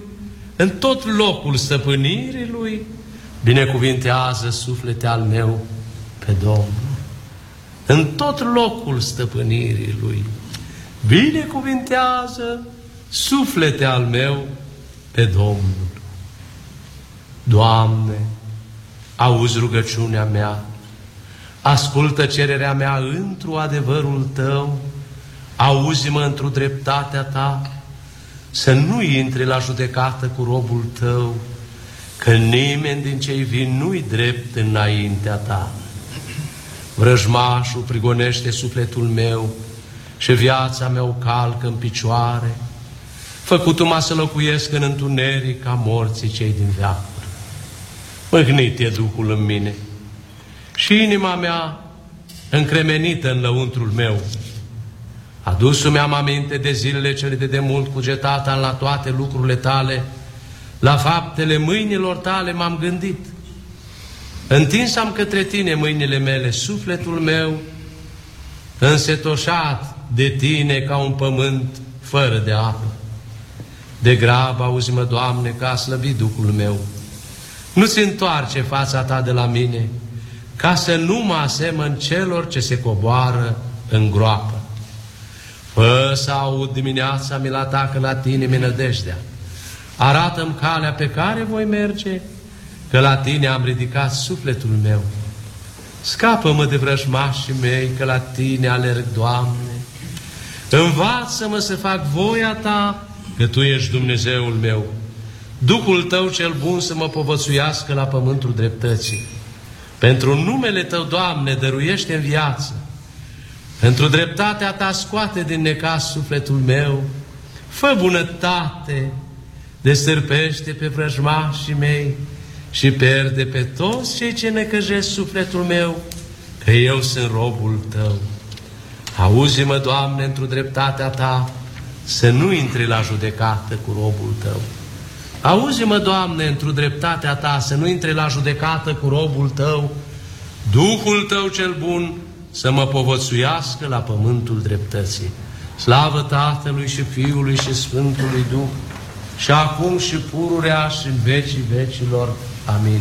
în tot locul stăpânirii lui Binecuvintează suflete al meu pe Domnul. În tot locul stăpânirii Lui. Binecuvintează suflete al meu pe Domnul. Doamne, auzi rugăciunea mea, ascultă cererea mea într-o adevărul tău, auzi-mă într-o dreptatea ta, să nu intri la judecată cu robul tău, că nimeni din cei vin nu-i drept înaintea ta. Vrăjmașul prigonește sufletul meu și viața mea o calcă în picioare, făcut-mă să locuiesc în întuneric ca morții cei din veacuri. Mâhnit e Duhul în mine și inima mea încremenită în lăuntrul meu. Adus-mi am aminte de zilele cele de demult cugetata la toate lucrurile tale, la faptele mâinilor tale m-am gândit. Întins am către tine mâinile mele, sufletul meu, însetoșat de tine ca un pământ fără de apă. De grab, auzi-mă, Doamne, că a slăbit Duhul meu. Nu-ți întoarce fața ta de la mine, ca să nu mă asemăn celor ce se coboară în groapă. Fă să aud dimineața mila ta că la tine mi nădejdea. Arată-mi calea pe care voi merge, că la tine am ridicat sufletul meu. Scapă-mă de vrăjmașii mei, că la tine alerg, Doamne. Învață-mă să fac voia ta, că Tu ești Dumnezeul meu. Duhul Tău cel bun să mă povățuiască la pământul dreptății. Pentru numele Tău, Doamne, dăruiește în viață. Pentru dreptatea Ta scoate din necas sufletul meu. Fă bunătate, destârpește pe vrăjmașii mei și perde pe toți cei ce necăjesc sufletul meu, că eu sunt robul Tău. Auzi-mă, Doamne, într-o dreptatea Ta, să nu intri la judecată cu robul Tău. Auzi-mă, Doamne, într-o dreptatea Ta, să nu intri la judecată cu robul Tău, Duhul Tău cel bun să mă povățuiască la pământul dreptății. Slavă Tatălui și Fiului și Sfântului Duh, și acum și pururea și în vecii vecilor. Amin.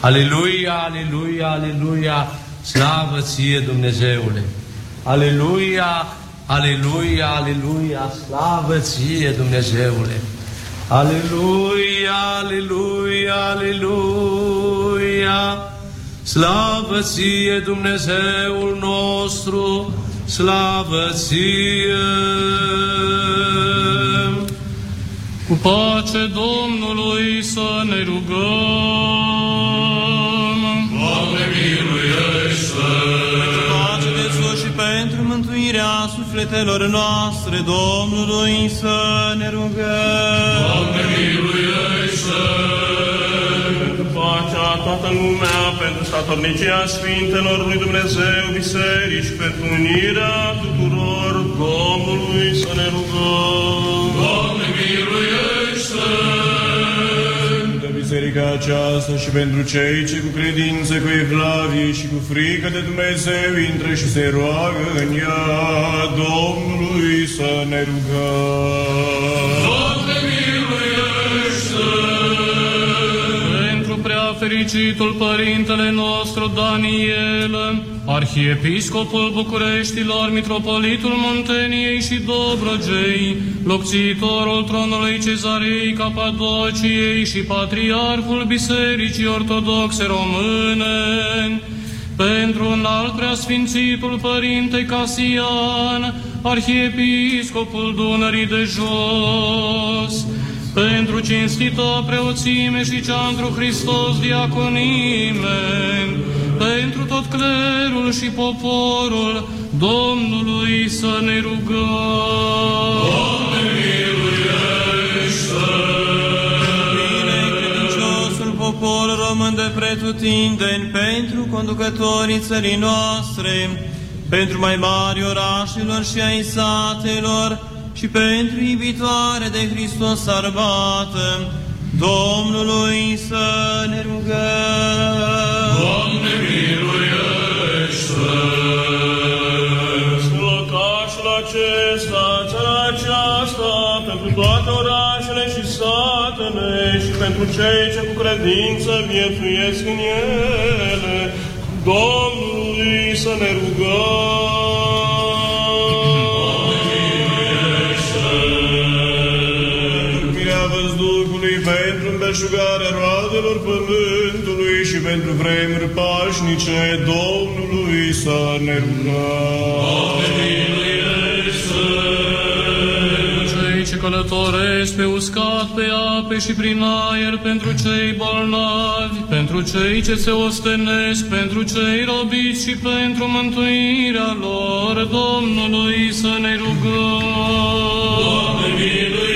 Aleluia, aleluia, aleluia, slavă ție Dumnezeule. Aleluia, aleluia, aleluia, slavă ție Dumnezeule. Aleluia, aleluia, aleluia, slavă ție Dumnezeul nostru, slavă ție. Cu pace Domnului să ne rugăm. Mântuirea sufletelor noastre, Domnului să ne rugăm. Doamne, miluiește! Pentru pacea toată lumea, pentru statornicia Sfintelor lui Dumnezeu, biserici, pentru unirea tuturor, Domnului să ne rugăm. Doamne, miluiește! Pentru biserica aceasta și pentru cei ce cu credință, cu evlavie și cu frică de Dumnezeu intră și se roagă în ea, Domnului să ne rugăm. Fericitul Părintele nostru Daniel, Arhiepiscopul Bucureștilor, Mitropolitul Munteniei și Dobrogei, locțitorul tronului Cezarei Capadociei și Patriarhul Bisericii Ortodoxe Române, pentru un alt preasfințitul Părinte Casian, Arhiepiscopul Dunării de Jos, pentru cinstită preoțime și cea întru Hristos diaconime, pentru tot clerul și poporul Domnului să ne rugăm. Doamne, miluiește! Binecredinciosul popor român de pretutindeni, pentru conducătorii țării noastre, pentru mai mari orașelor și ai satelor, și pentru iubitoare de Hristos armată, Domnului să ne rugăm. Doamne, miluiește! În locașul acesta, țara aceasta, pentru toate orașele și satele și pentru cei ce cu credință viețuiesc în ele, Domnului să ne rugăm. Pentru îmbelșugarea roadelor pământului și pentru vremuri pașnice Domnului să ne Cei ce călătoresc pe uscat, pe ape și prin aer, pentru cei bolnavi, pentru cei ce se ostenesc, pentru cei robiți și pentru mântuirea lor, Domnului să ne rugăm. Doamne, Pentru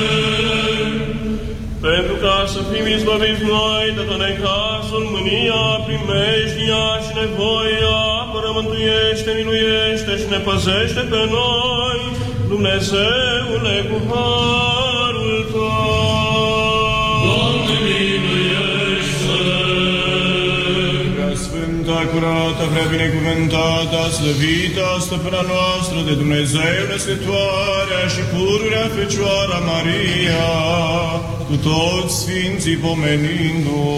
Pentru ca să fim izbăviți noi de tot necazul, mânia, primejdia și nevoia, apără, mântuiește, miluiește și ne păzește pe noi, Dumnezeule, cu harul Tău. Sfânta, curată, prea binecuvântată, slăvită, stăpâna noastră de Dumnezeu, născătoarea și pururea Fecioara Maria, cu toți sfinții pomenindu-o.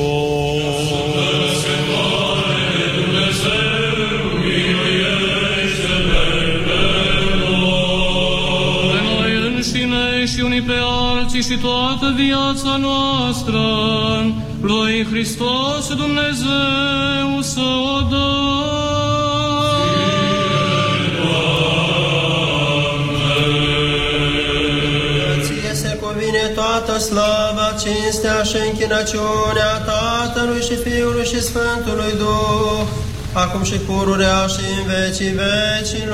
Pe noi înșine și unii pe alții și toată viața noastră, lui Hristos Dumnezeu să o Ție se cuvine toată slava, cinstea și închinăciunea Tatălui și Fiului și Sfântului Duh, acum și pururea și în vecii vecilor.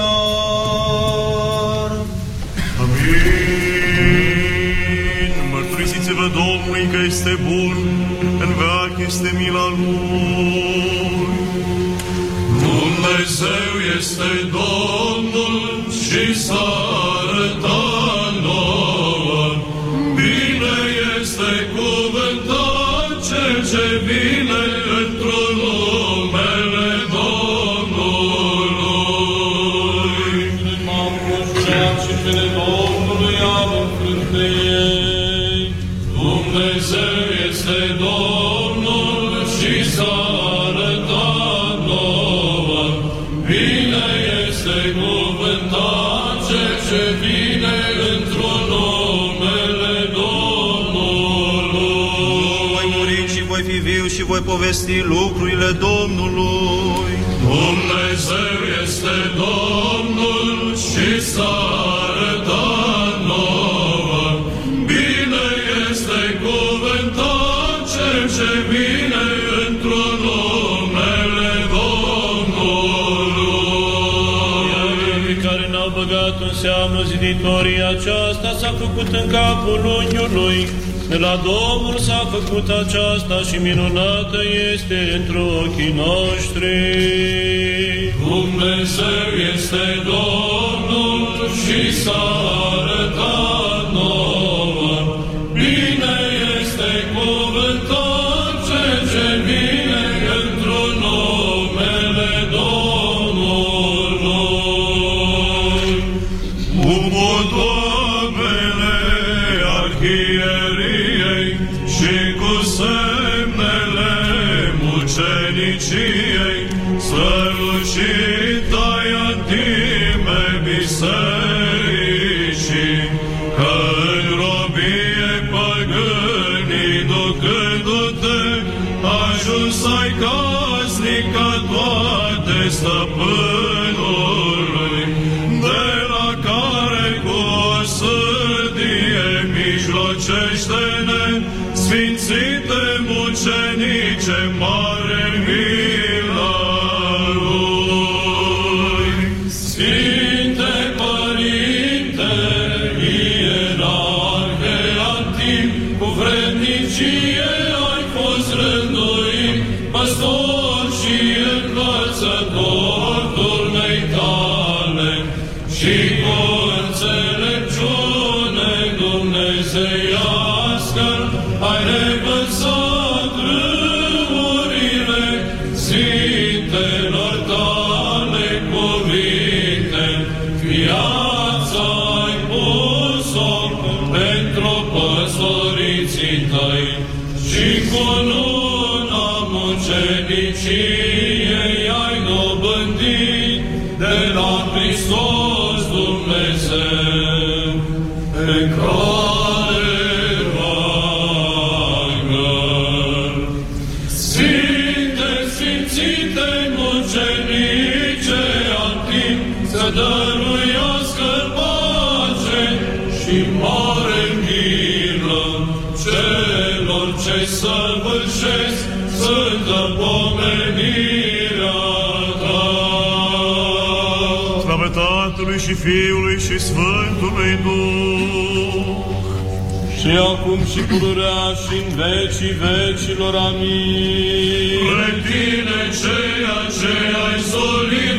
Amin. Mărturisiți-vă Domnului că este bun, în veac este mila Lui. Dumnezeu este Domnul și s-a arătat nouă. Bine este cuvântat cel ce vine într-un povesti lucrurile Domnului. Dumnezeu este Domnul și s-a arătat nouă. Bine este cuvântat cel ce vine într-un numele Domnului. care n-au băgat în seamă ziditorii aceasta s-a făcut în capul unghiului. De la Domnul s-a făcut aceasta și minunată este într ochii noștri. Dumnezeu este Domnul și s-a arătat Fiului și Sfântului Duh, și acum și pururea și în vecii vecilor. Amin. Pe tine ceea ce ai solit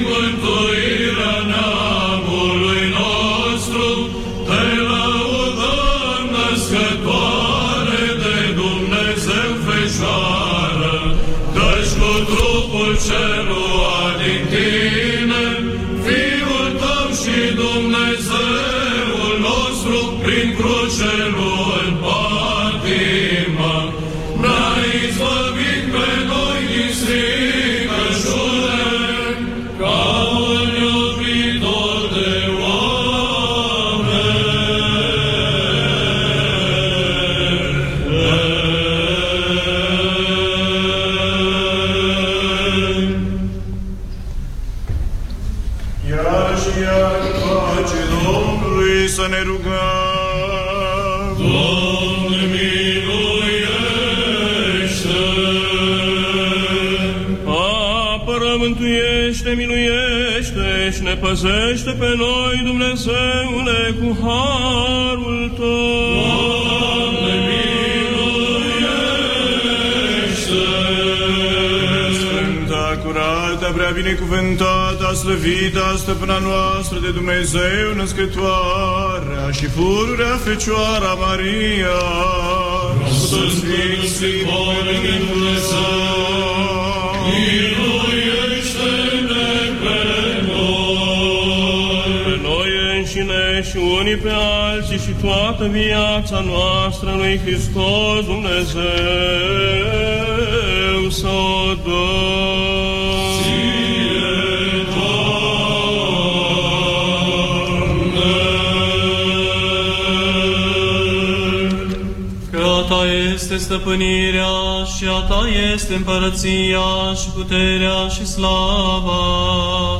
mântuiește, miluiește și ne păzește pe noi, Dumnezeule, cu harul Tău. Doamne, miluiește! Sfânta, curată, prea binecuvântată, slăvită, stăpâna noastră de Dumnezeu, născătoarea și fururea Fecioara Maria, Să-ți Dumnezeu, Miluiește! și unii pe alții și toată viața noastră lui Hristos Dumnezeu să o dăm. este stăpânirea și a ta este împărăția și puterea și slava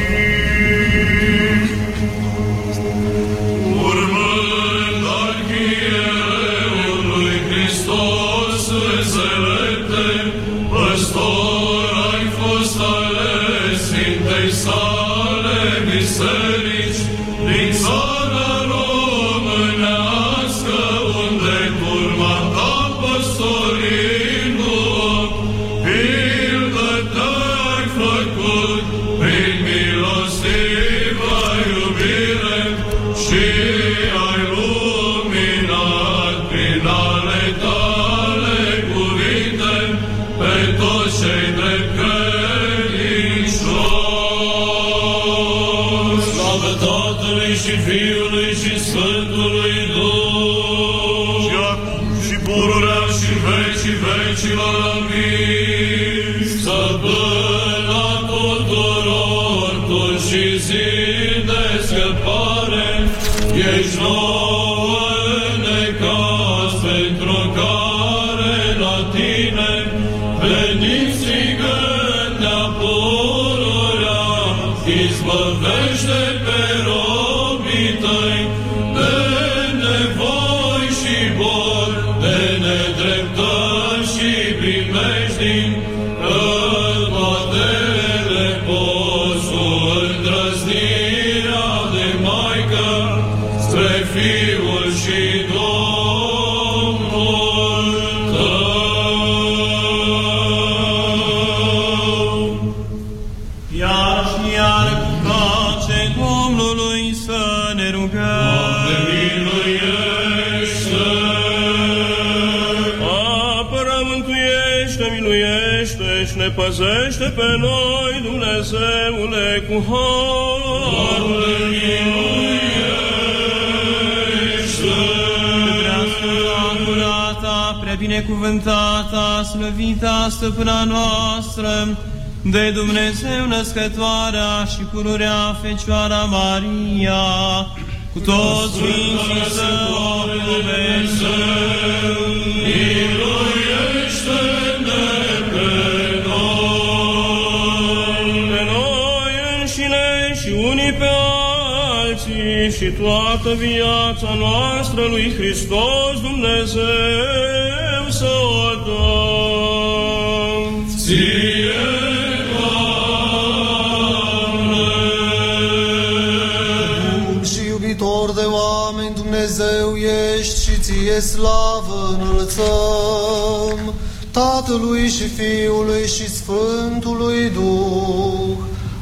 Ne păzește pe noi, Dumnezeule, cu harul curata, prea binecuvântata, slăvita stăpâna noastră, de Dumnezeu născătoarea și pururea Fecioara Maria, cu toți Sfinții să Dumnezeu, unii pe alții și toată viața noastră lui Hristos Dumnezeu să o dăm. Ție, Bun și iubitor de oameni, Dumnezeu ești și ție slavă înălțăm, Tatălui și Fiului și Sfântului Duh,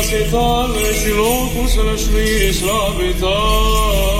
Casei tale și locul sălășluirii slavei tale.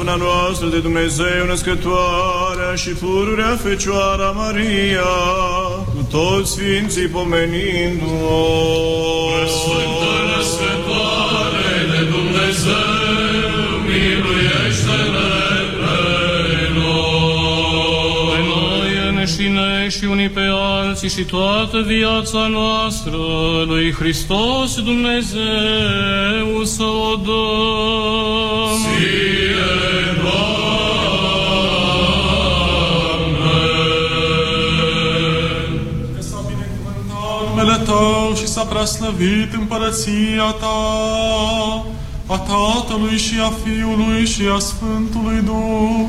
stăpâna noastră de Dumnezeu născătoarea și pururea Fecioara Maria, cu toți Sfinții pomenindu-o. ci și toată viața noastră lui Hristos Dumnezeu să o dăm. Sire, Doamne! Că s-a binecuvântat numele Tău și s-a preaslăvit împărăția Ta, a Tatălui și a Fiului și a Sfântului Duh,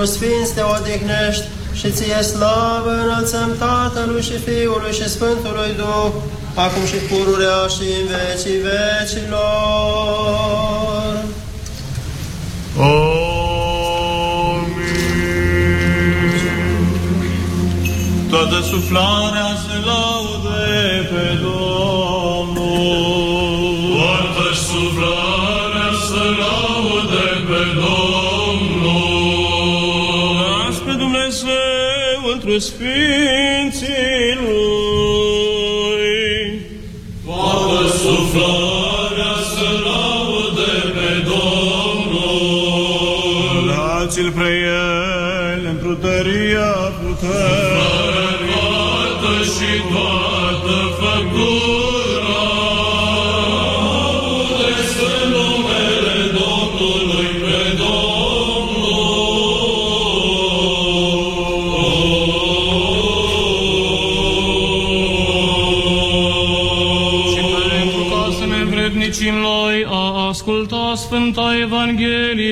și într-o sfinț te odihnești și ție slavă înălțăm Tatălui și Fiului și Sfântului Duh, acum și pururea și în vecii vecilor. Toată suflarea se laude pe Domnul. Dumnezeu într sfinții Lui.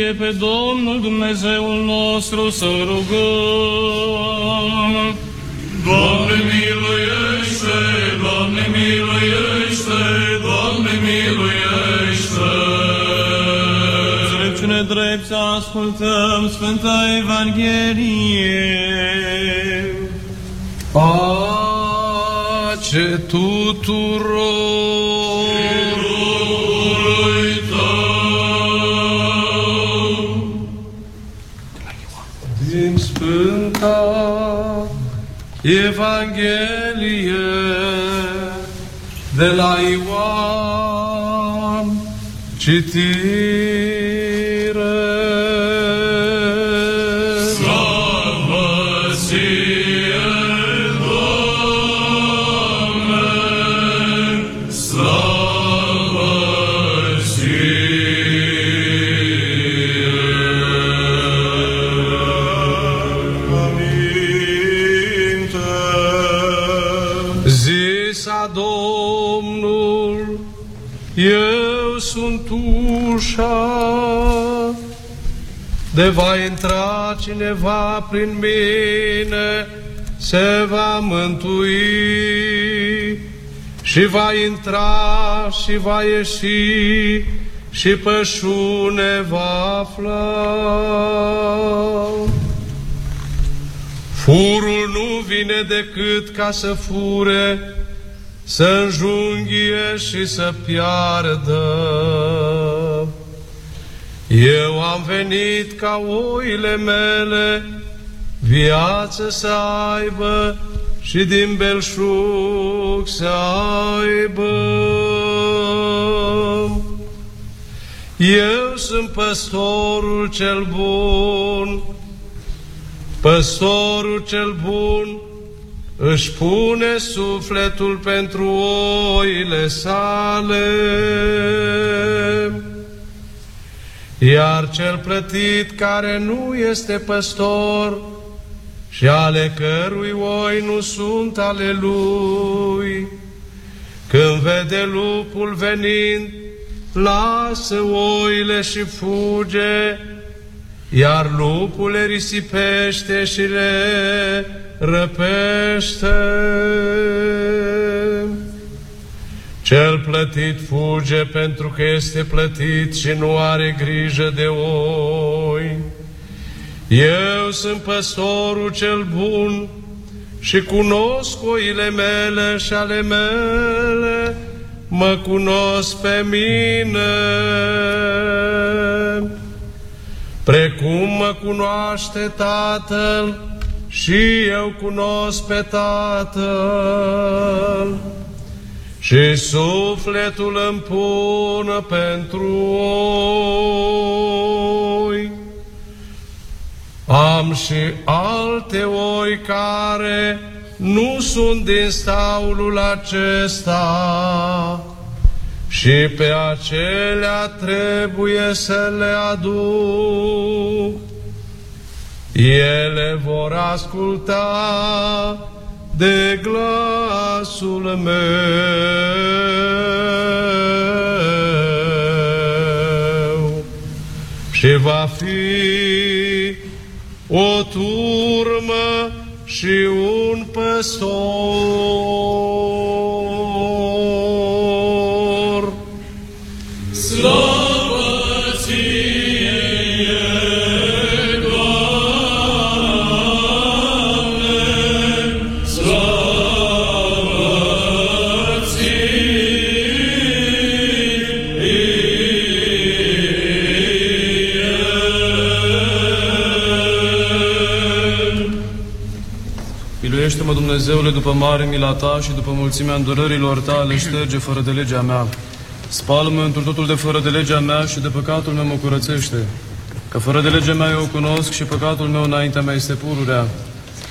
Evanghelie pe Domnul Dumnezeul nostru să rugăm. Doamne miluiește, Doamne miluiește, Doamne miluiește. Înțelepciune drept să ascultăm Sfânta Evanghelie. Pace tuturor! Evanghelie de la Ioan, citire. De va intra cineva prin mine, se va mântui și va intra și va ieși și pășune va afla. Furul nu vine decât ca să fure, să înjunghie și să piardă. Eu am venit ca oile mele viață să aibă și din belșug să aibă. Eu sunt păstorul cel bun, Păstorul cel bun își pune sufletul pentru oile sale, iar cel plătit care nu este păstor și ale cărui oi nu sunt ale lui, când vede lupul venind, lasă oile și fuge, iar lupul le risipește și le răpește. Cel plătit fuge pentru că este plătit și nu are grijă de oi. Eu sunt păstorul cel bun și cunosc oile mele și ale mele mă cunosc pe mine. Precum mă cunoaște Tatăl și eu cunosc pe Tatăl și sufletul îmi pună pentru oi. Am și alte oi care nu sunt din staulul acesta și pe acelea trebuie să le aduc. Ele vor asculta de glasul meu. și va fi o turmă și un păstor. Miluiește-mă, Dumnezeule, după mare mila ta și după mulțimea îndurărilor tale, șterge fără de legea mea. Spală-mă într totul de fără de legea mea și de păcatul meu mă curățește. Că fără de legea mea eu o cunosc și păcatul meu înaintea mea este pururea.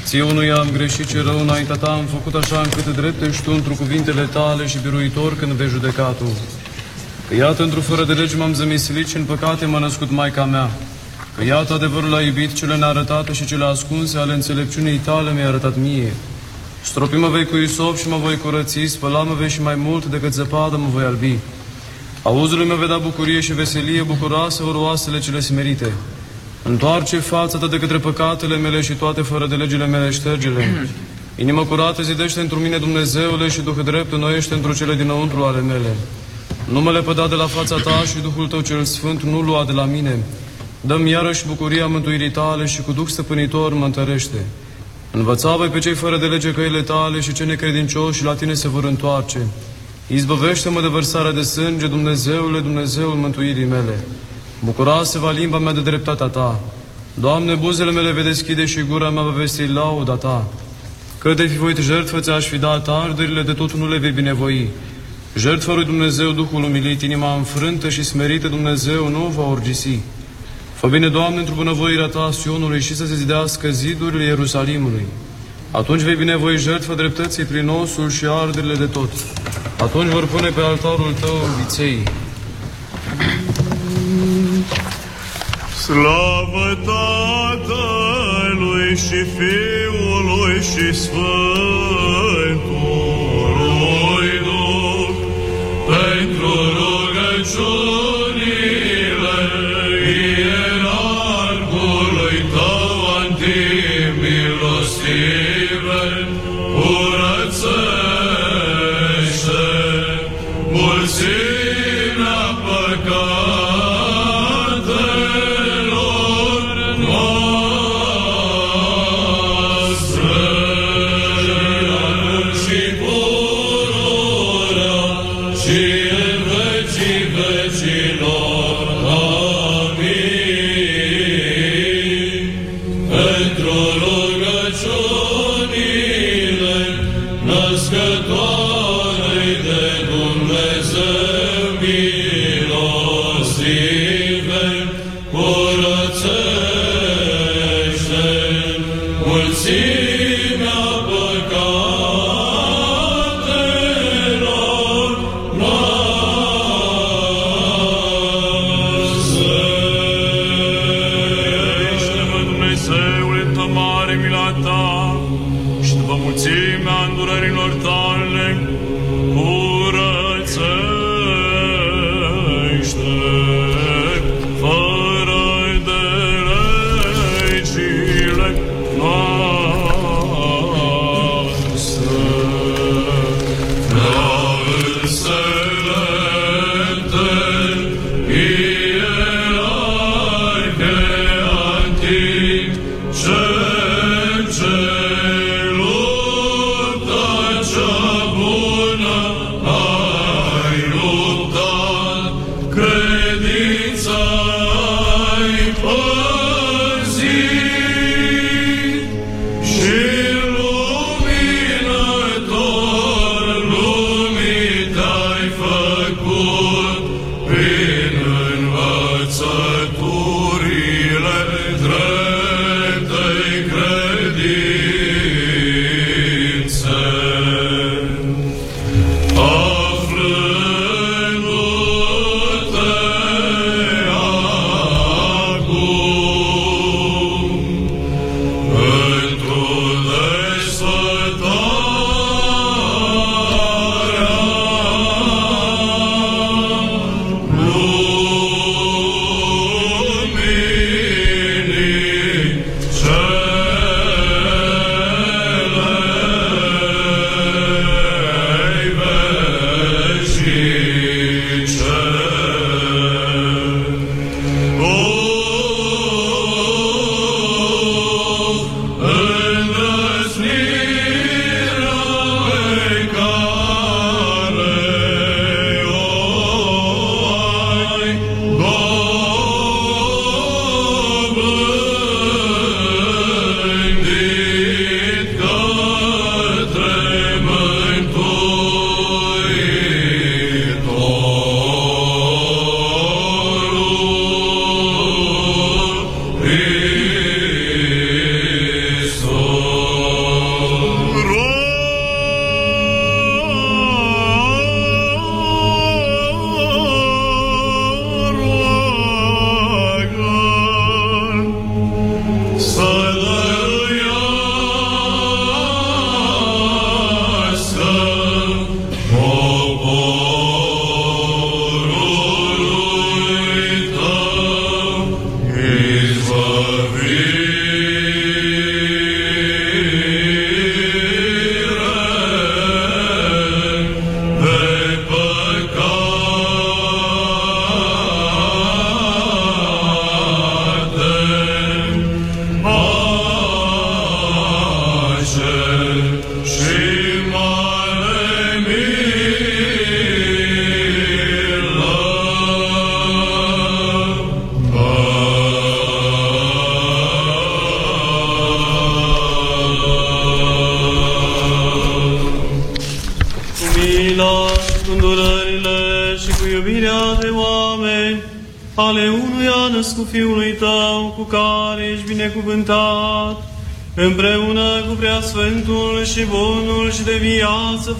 Ție unui am greșit ce rău înaintea ta am făcut așa încât drept ești tu într cuvintele tale și biruitor când vei judeca tu. Că iată într fără de lege m-am zămisilit și în păcate m-a născut Maica mea. Că iată adevărul a iubit cele nearătate și cele ascunse ale înțelepciunii tale mi-ai arătat mie. Stropi-mă vei cu isop și mă voi curăți, spăla-mă vei și mai mult decât zăpadă mă voi albi. Auzului meu vei da bucurie și veselie, bucuroase vor oasele cele smerite. Întoarce fața ta de către păcatele mele și toate fără de legile mele ștergele. (clears throat) Inima curată zidește într mine Dumnezeule și Duh drept înnoiește într cele dinăuntru ale mele. Numele pădat de la fața ta și Duhul tău cel sfânt nu lua de la mine. Dăm iarăși bucuria mântuirii tale și cu Duh stăpânitor mă întărește. Învăța voi pe cei fără de lege căile tale și cei necredincioși la tine se vor întoarce. Izbăvește-mă de vărsarea de sânge, Dumnezeule, Dumnezeul mântuirii mele. Bucura-se va limba mea de dreptatea ta. Doamne, buzele mele vei deschide și gura mea va vesti lauda ta. Că de fi voit jertfă ți-aș fi dat, arderile de tot nu le vei binevoi. Jertfă lui Dumnezeu, Duhul umilit, inima înfrântă și smerită Dumnezeu nu va orgisi. Fă bine, Doamne, într-o bunăvoirea Ta Sionului și să se zidească zidurile Ierusalimului. Atunci vei binevoi jertfă dreptății prin osul și arderile de tot. Atunci vor pune pe altarul Tău viței. Slavă Tatălui și Fiului și Sfântului Duh, Pentru rugăciunile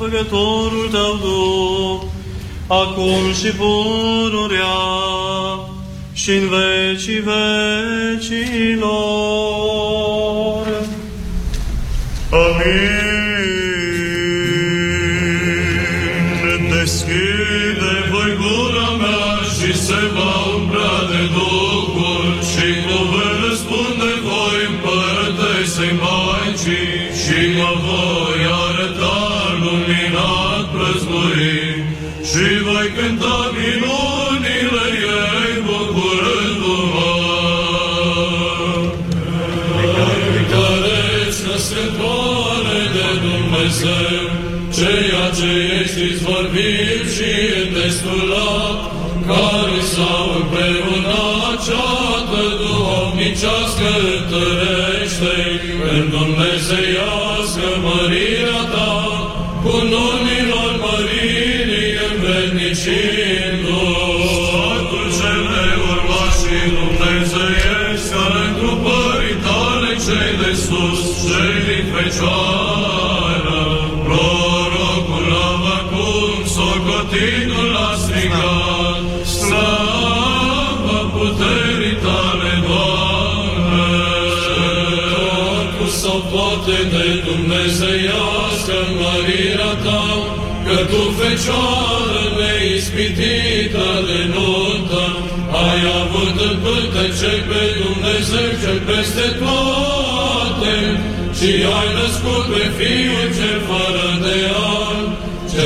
cobertor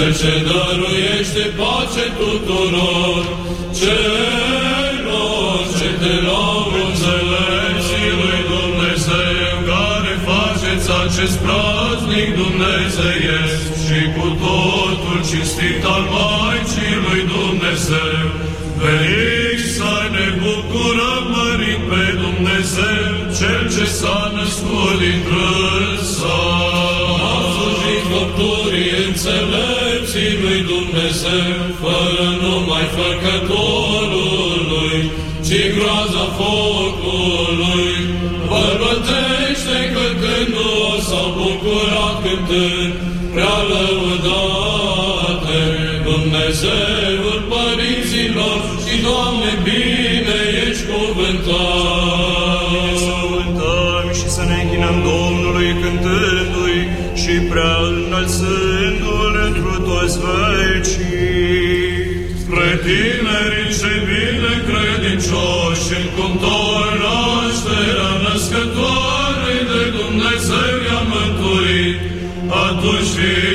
Cel ce dăruiește pace tuturor, celor ce te lau înțelepții lui Dumnezeu, care faceți acest praznic dumnezeiesc și cu totul cinstit al Maicii lui Dumnezeu, veniți să ne bucurăm mărit pe Dumnezeu, Cel ce s-a născut din rând, Dumnezeu, fără numai făcătorului, ci groaza focului. Vă plătește cântând, nu s-au bucurat cântând, prea lăudate. Dumnezeul părinților și Doamne, bine ești cuvântat. Să cântăm și să ne închinăm Domnului cântându-i și prea înălțându-L întru toți tinerii cei bine credincioși, în cuntor nașterea născătoarei de Dumnezeu i-a mântuit, atunci fie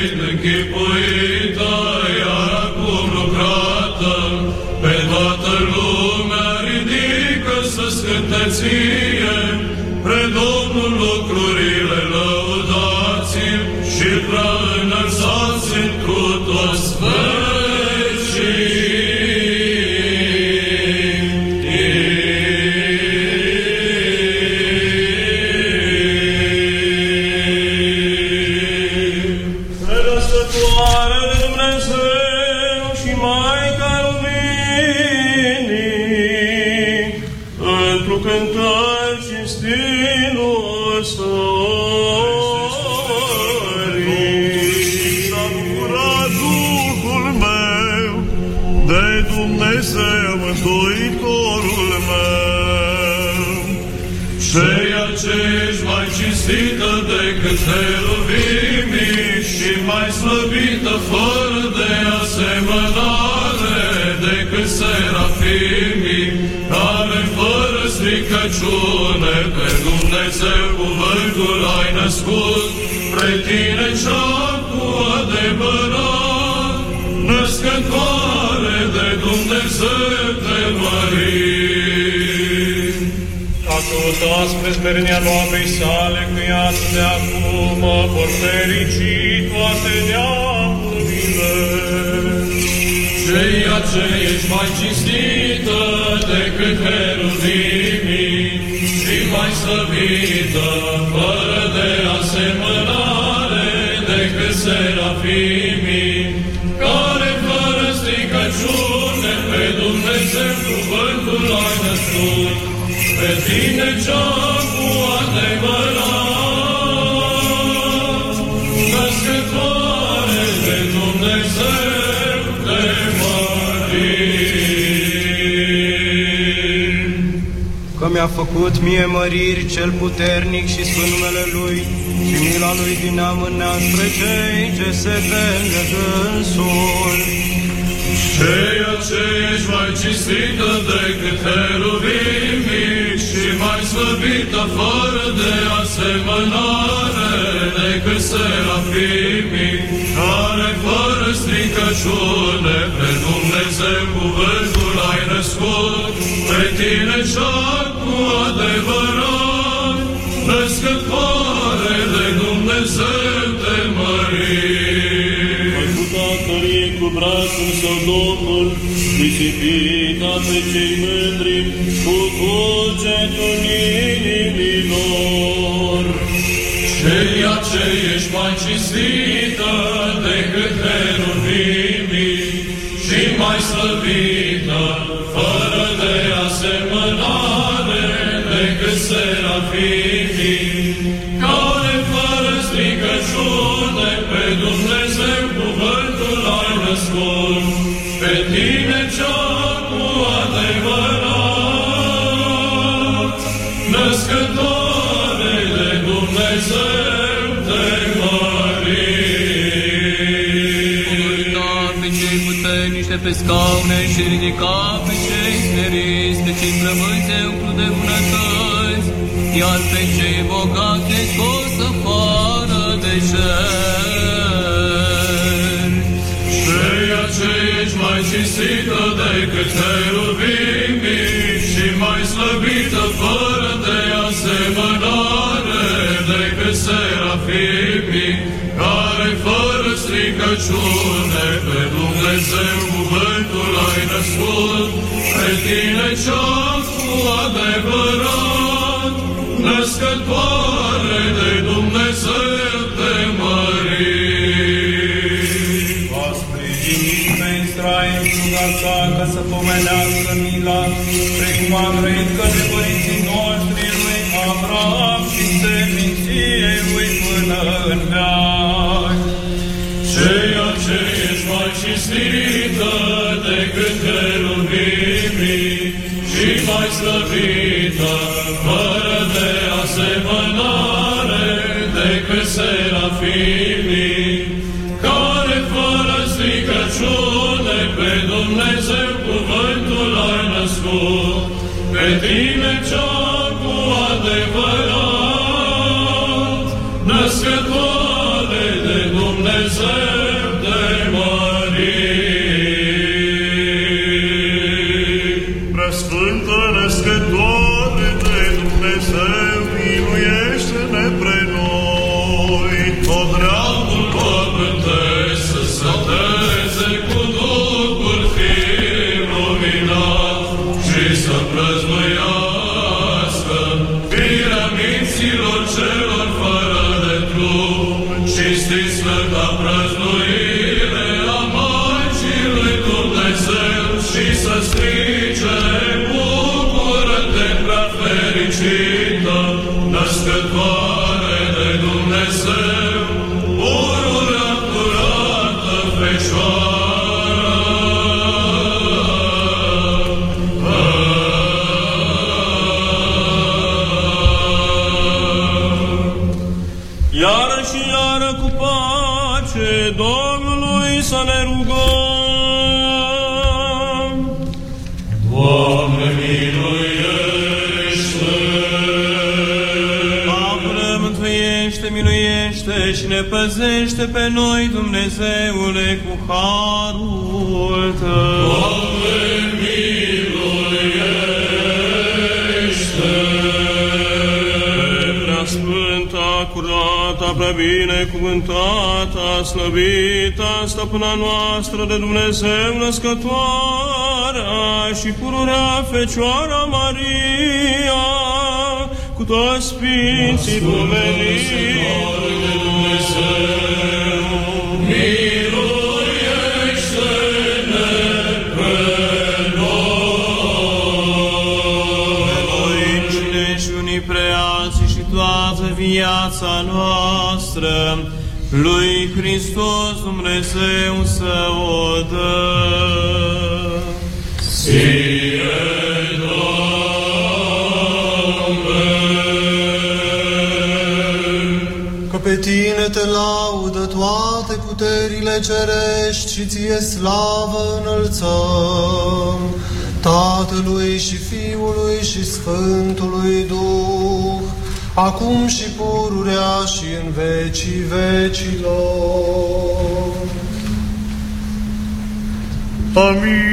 născut, pre tine cea cu adevărat, născătoare de Dumnezeu te mărim. A căutat spre smerenia noaptei sale, că iată de acum vor ferici toate neamurile. Ceea ce ești mai cinstită decât heruvimii și mai slăvită, fără de asemănare decât serafimii, care fără stricăciune pe Dumnezeu cuvântul ai născut, pe tine cea cu adevărat, mi-a făcut mie măriri cel puternic și sfânt numele Lui și mila Lui din neam în neam spre cei ce se tem de dânsul. Ceea ce ești mai cinstită decât heruvimii și mai slăvită fără de asemănare decât serafimii, care fără stricăciune pe Dumnezeu cuvântul ai născut, pe tine cea cu adevărat, născătoare de Dumnezeu te mărim. Tatălii cu brațul său Domnul, risipita pe cei mândri cu cugetul inimilor. Ceea ce ești mai cinstită decât heruvimii și mai slăvită, fără de asemănare decât serafimii, care fără stricăciune pe Dumnezeu cuvântul ai născut, pe tine cea scaune și ridica pe cei smeriți, pe cei plămânți umplu de bunătăți, iar pe cei bogați le scos afară de cer. Ceea ce ești mai cinstită decât heruvimii și mai slăbită fără de asemănare decât serafimii, care fără stricăciune pe Dumnezeu cuvântul ai născut, pe tine cea cu adevărat, născătoare de Dumnezeu te mărim. Va sprijini pe Israel sluga sa ca să pomenească mila, precum a grăit către pe tine Dumnezeu, ne păzește pe noi, Dumnezeule, cu harul Tău. Doamne, Prea sfânta, curata, prea binecuvântata, slăvita, stăpâna noastră de Dumnezeu născătoarea și pururea Fecioara Maria, cu toți Sfinții pomeniți. Noi cine și unii preații și toată viața noastră, lui Hristos Dumnezeu să o dă. Că pe tine te laudă toate puterile cerești și ție slavă înălțăm, Tatălui și Fiului și Sfântului Duh, acum și pururea și în vecii vecilor. Sfântului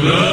Glory.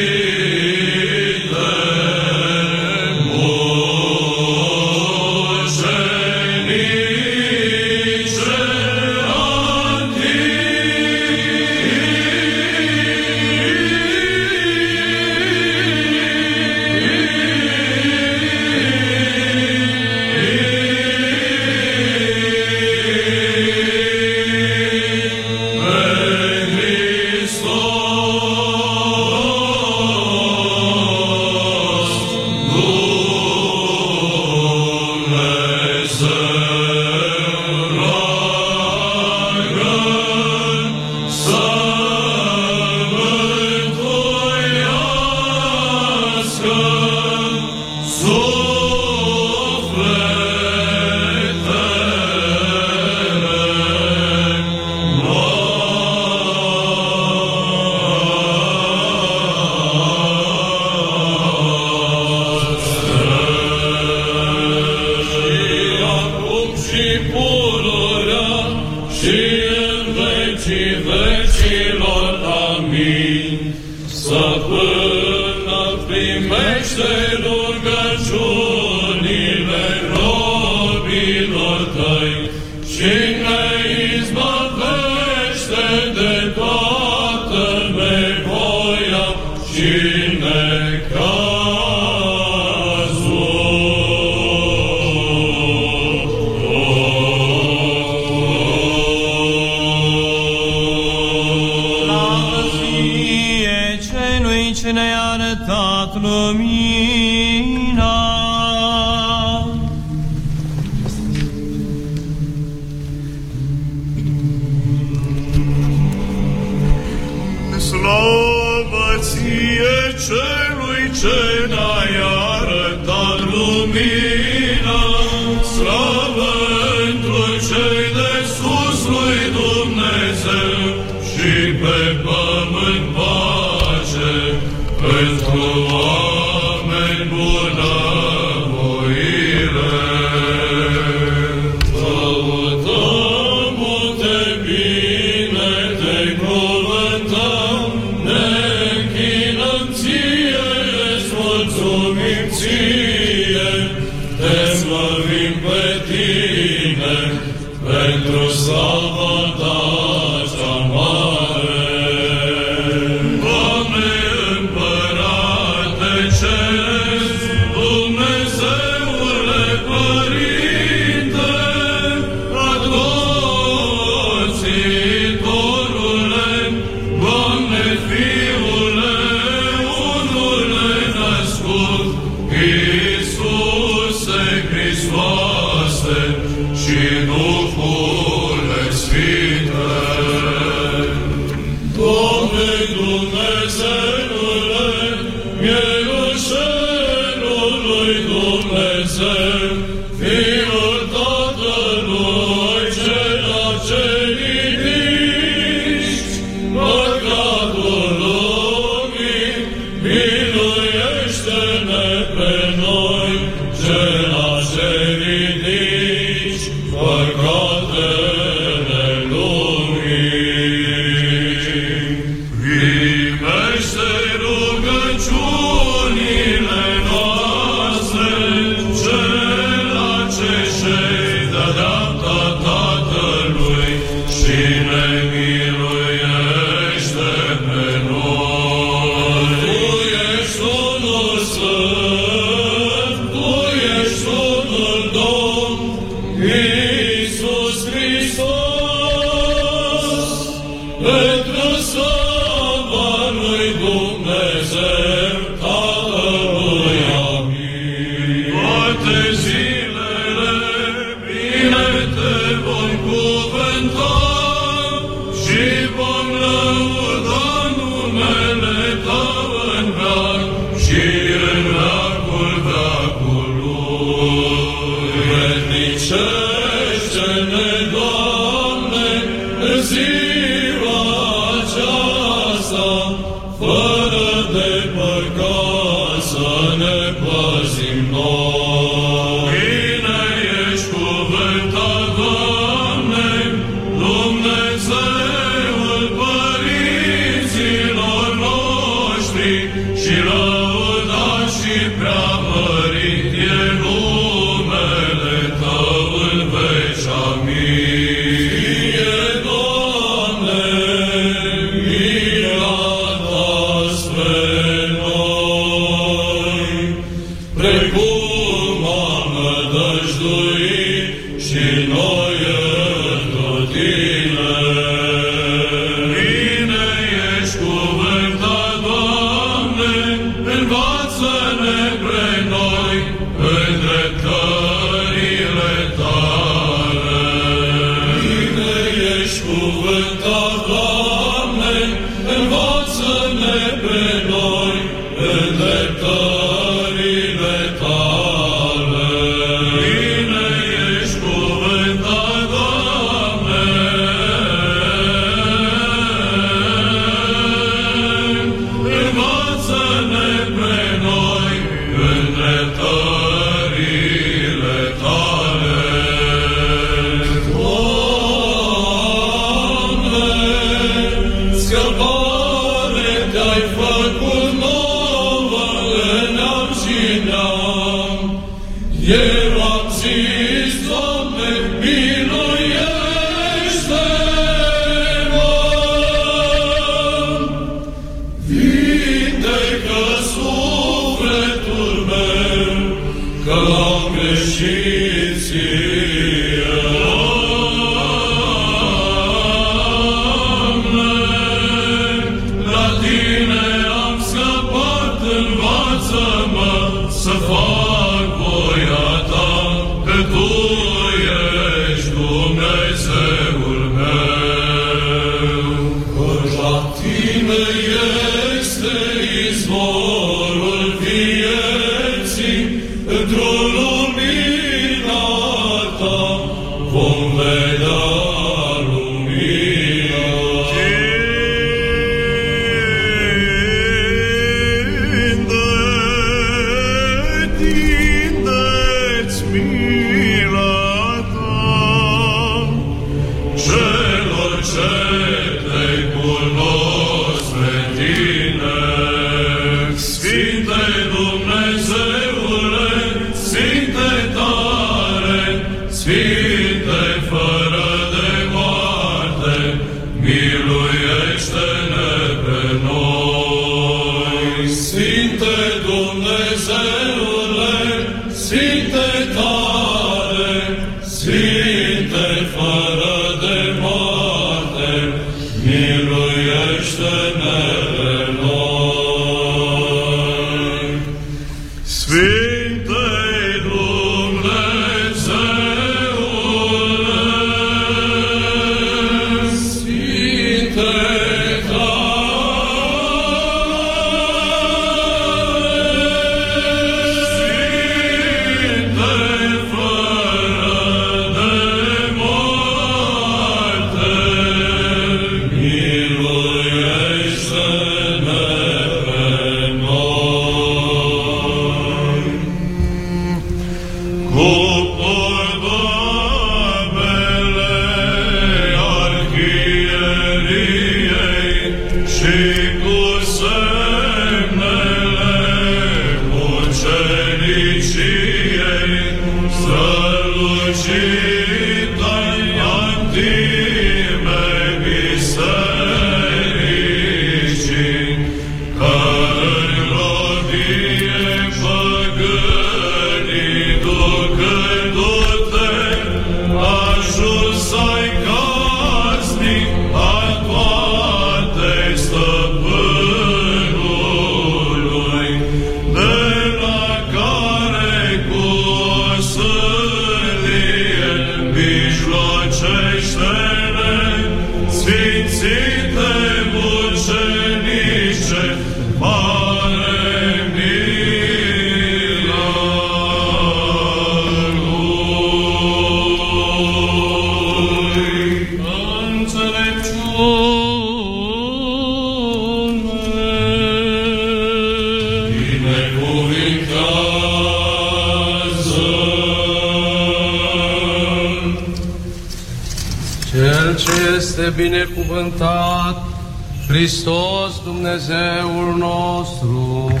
Hristos Dumnezeul nostru,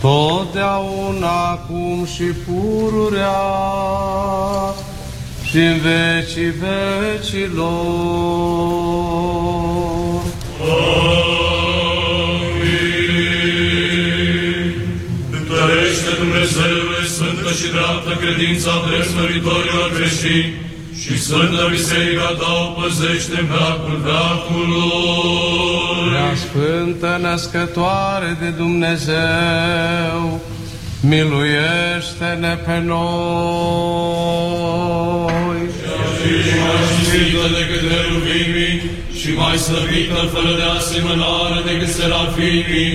totdeauna, acum și pururea și în vecii vecilor. Întărește Dumnezeule Sfântă și dreaptă credința drept măritorilor creștini și Sfântă Biserica Ta o păzește în veacul veacului. Prea Sfântă Născătoare de Dumnezeu, miluiește-ne pe noi. Și mai cinstită decât heruvimii și mai slăvită fără de asemănare decât serafimii,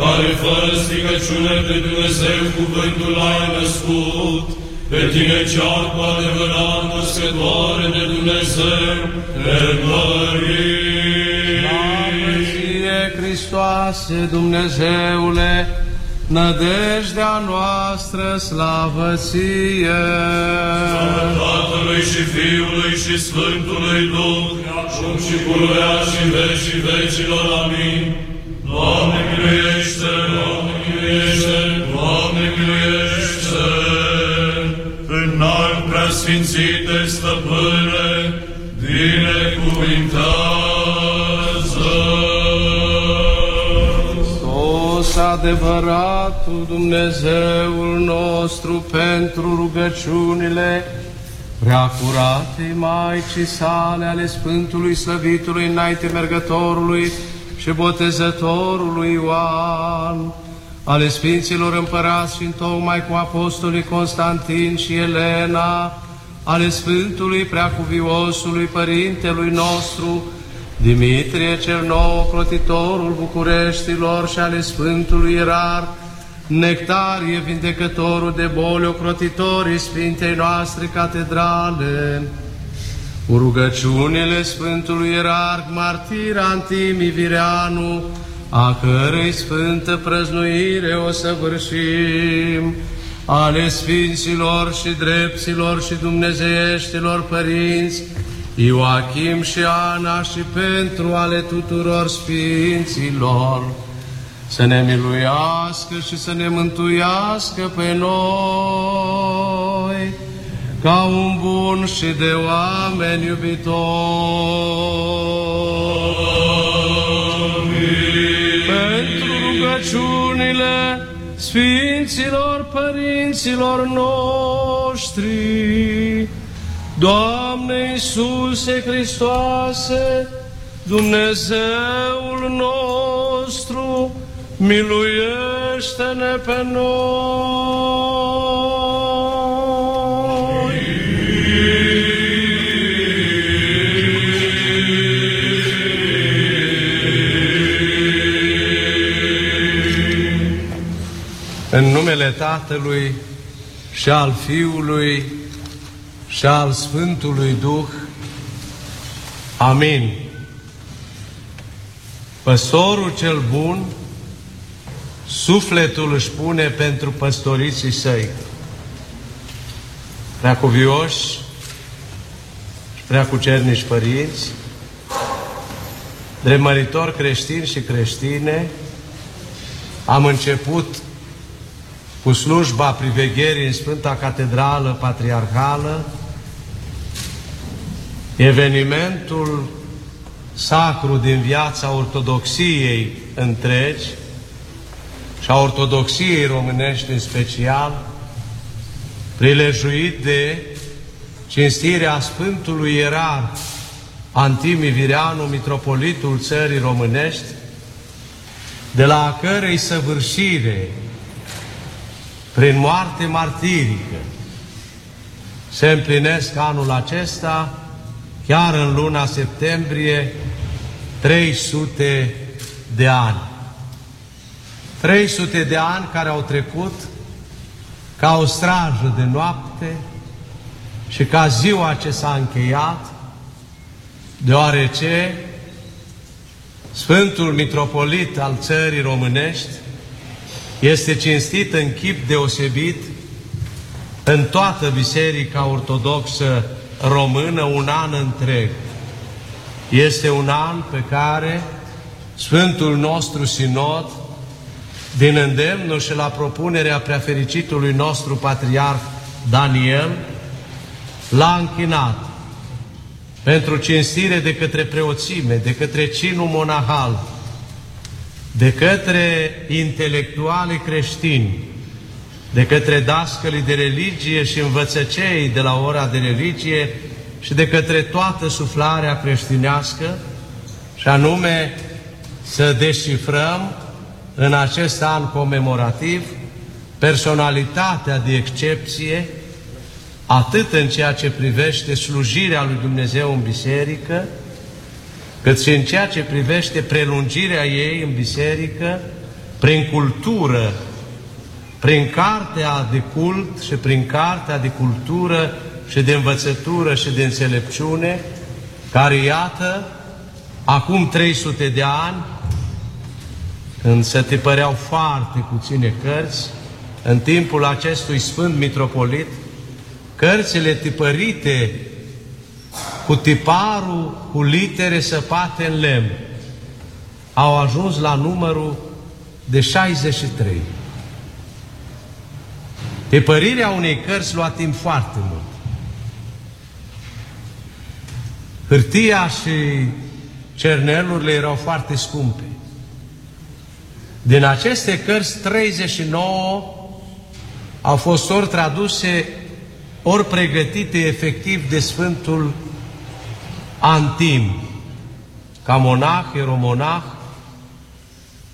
care fără stricăciune de Dumnezeu cuvântul ai născut, pe tine cea cu adevărat născătoare de Dumnezeu, te mărim. Slavă ție, Hristoase, Dumnezeule, nădejdea noastră, slavă ție! Slavă Tatălui și Fiului și Sfântului Duh, acum și pururea și în vecii vecilor. Amin. Doamne miluiește, Doamne miluiește, Doamne miluiește! Preasfințite Stăpâne, adevăratul Dumnezeul nostru, pentru rugăciunile preacuratei Maicii sale ale Sfântului Slăvitului înainte mergătorului și botezătorului Ioan, ale Sfinților Împărați și tocmai cu Apostolii Constantin și Elena, ale Sfântului Preacuviosului Părintelui nostru, Dimitrie cel nou, crotitorul Bucureștilor și ale Sfântului Ierar, Nectarie, vindecătorul de boli, ocrotitorii Sfintei noastre catedrale, cu rugăciunile Sfântului Ierarh, martir Antimi Vireanu, a cărei sfântă prăznuire o săvârșim, ale Sfinților și Drepților și Dumnezeieștilor Părinți, Ioachim și Ana și pentru ale tuturor Sfinților, să ne miluiască și să ne mântuiască pe noi, ca un bun și de oameni iubitor. Pentru rugăciunile Sfinților Părinților noștri, Doamne Iisuse Hristoase, Dumnezeul nostru, miluiește-ne pe noi. În numele Tatălui și al Fiului și al Sfântului Duh. Amin. Păstorul cel bun, sufletul își pune pentru păstoriții săi. Preacuvioși și preacucernici părinți, dremăritori creștini și creștine, am început cu slujba privegherii în Sfânta Catedrală Patriarhală, evenimentul sacru din viața ortodoxiei întregi și a ortodoxiei românești în special, prilejuit de cinstirea Sfântului Ierar Antimi Vireanu, mitropolitul țării românești, de la a cărei săvârșire prin moarte martirică se împlinesc anul acesta, chiar în luna septembrie, 300 de ani. 300 de ani care au trecut ca o strajă de noapte și ca ziua ce s-a încheiat, deoarece Sfântul Mitropolit al țării românești este cinstit în chip deosebit în toată Biserica Ortodoxă Română un an întreg. Este un an pe care Sfântul nostru Sinod, din îndemnul și la propunerea preafericitului nostru Patriarh Daniel, l-a închinat pentru cinstire de către preoțime, de către cinul monahal, de către intelectuali creștini, de către dascălii de religie și învățăcei de la ora de religie și de către toată suflarea creștinească, și anume să descifrăm în acest an comemorativ personalitatea de excepție, atât în ceea ce privește slujirea lui Dumnezeu în biserică, cât și în ceea ce privește prelungirea ei în biserică, prin cultură, prin cartea de cult și prin cartea de cultură și de învățătură și de înțelepciune, care, iată, acum 300 de ani, când se tipăreau foarte puține cărți, în timpul acestui Sfânt Mitropolit, cărțile tipărite cu tiparul, cu litere săpate în lemn, au ajuns la numărul de 63. Tipărirea unei cărți lua timp foarte mult. Hârtia și cernelurile erau foarte scumpe. Din aceste cărți, 39 au fost ori traduse, ori pregătite efectiv de Sfântul Antim, ca monah, eromonah,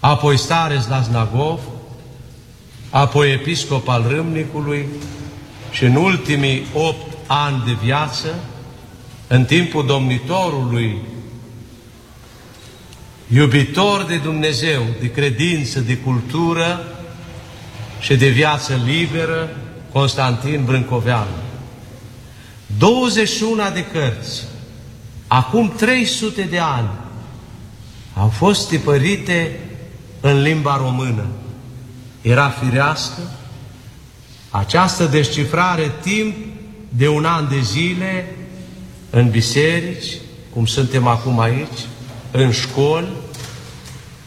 apoi stareț la Znagov, apoi episcop al Râmnicului și în ultimii opt ani de viață, în timpul domnitorului, iubitor de Dumnezeu, de credință, de cultură și de viață liberă, Constantin Brâncoveanu. 21 de cărți, acum 300 de ani, au fost tipărite în limba română. Era firească această descifrare timp de un an de zile în biserici, cum suntem acum aici, în școli,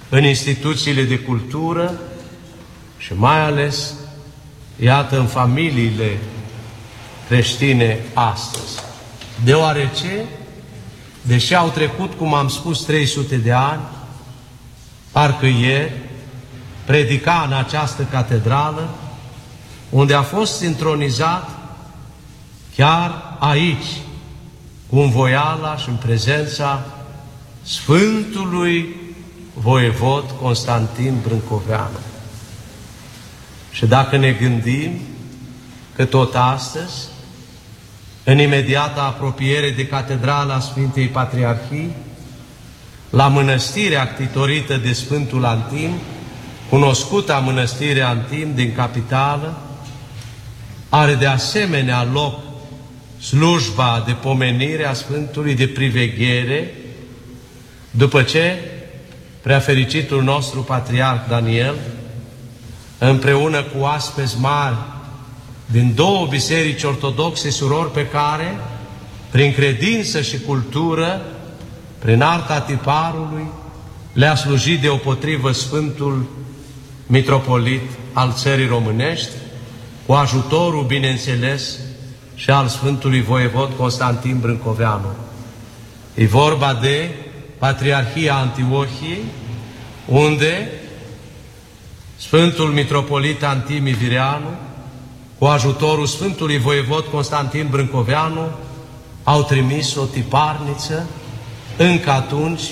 în instituțiile de cultură și mai ales, iată, în familiile creștine astăzi. Deoarece, deși au trecut, cum am spus, 300 de ani, parcă ieri, predica în această catedrală, unde a fost intronizat chiar aici, cu învoiala și în prezența Sfântului Voievod Constantin Brâncoveanu. Și dacă ne gândim că tot astăzi, în imediata apropiere de Catedrala Sfintei Patriarhii, la mănăstirea actitorită de Sfântul Antim, cunoscuta mănăstire Antim din capitală, are de asemenea loc slujba de pomenire a Sfântului de priveghere, după ce preafericitul nostru Patriarh Daniel, împreună cu aspezi mari din două biserici ortodoxe surori pe care, prin credință și cultură, prin arta tiparului, le-a slujit deopotrivă Sfântul Mitropolit al țării românești, cu ajutorul, bineînțeles, și al Sfântului Voievod Constantin Brâncoveanu. E vorba de Patriarhia Antiohiei, unde Sfântul Mitropolit Antimi Vireanu, cu ajutorul Sfântului Voievod Constantin Brâncoveanu, au trimis o tiparniță încă atunci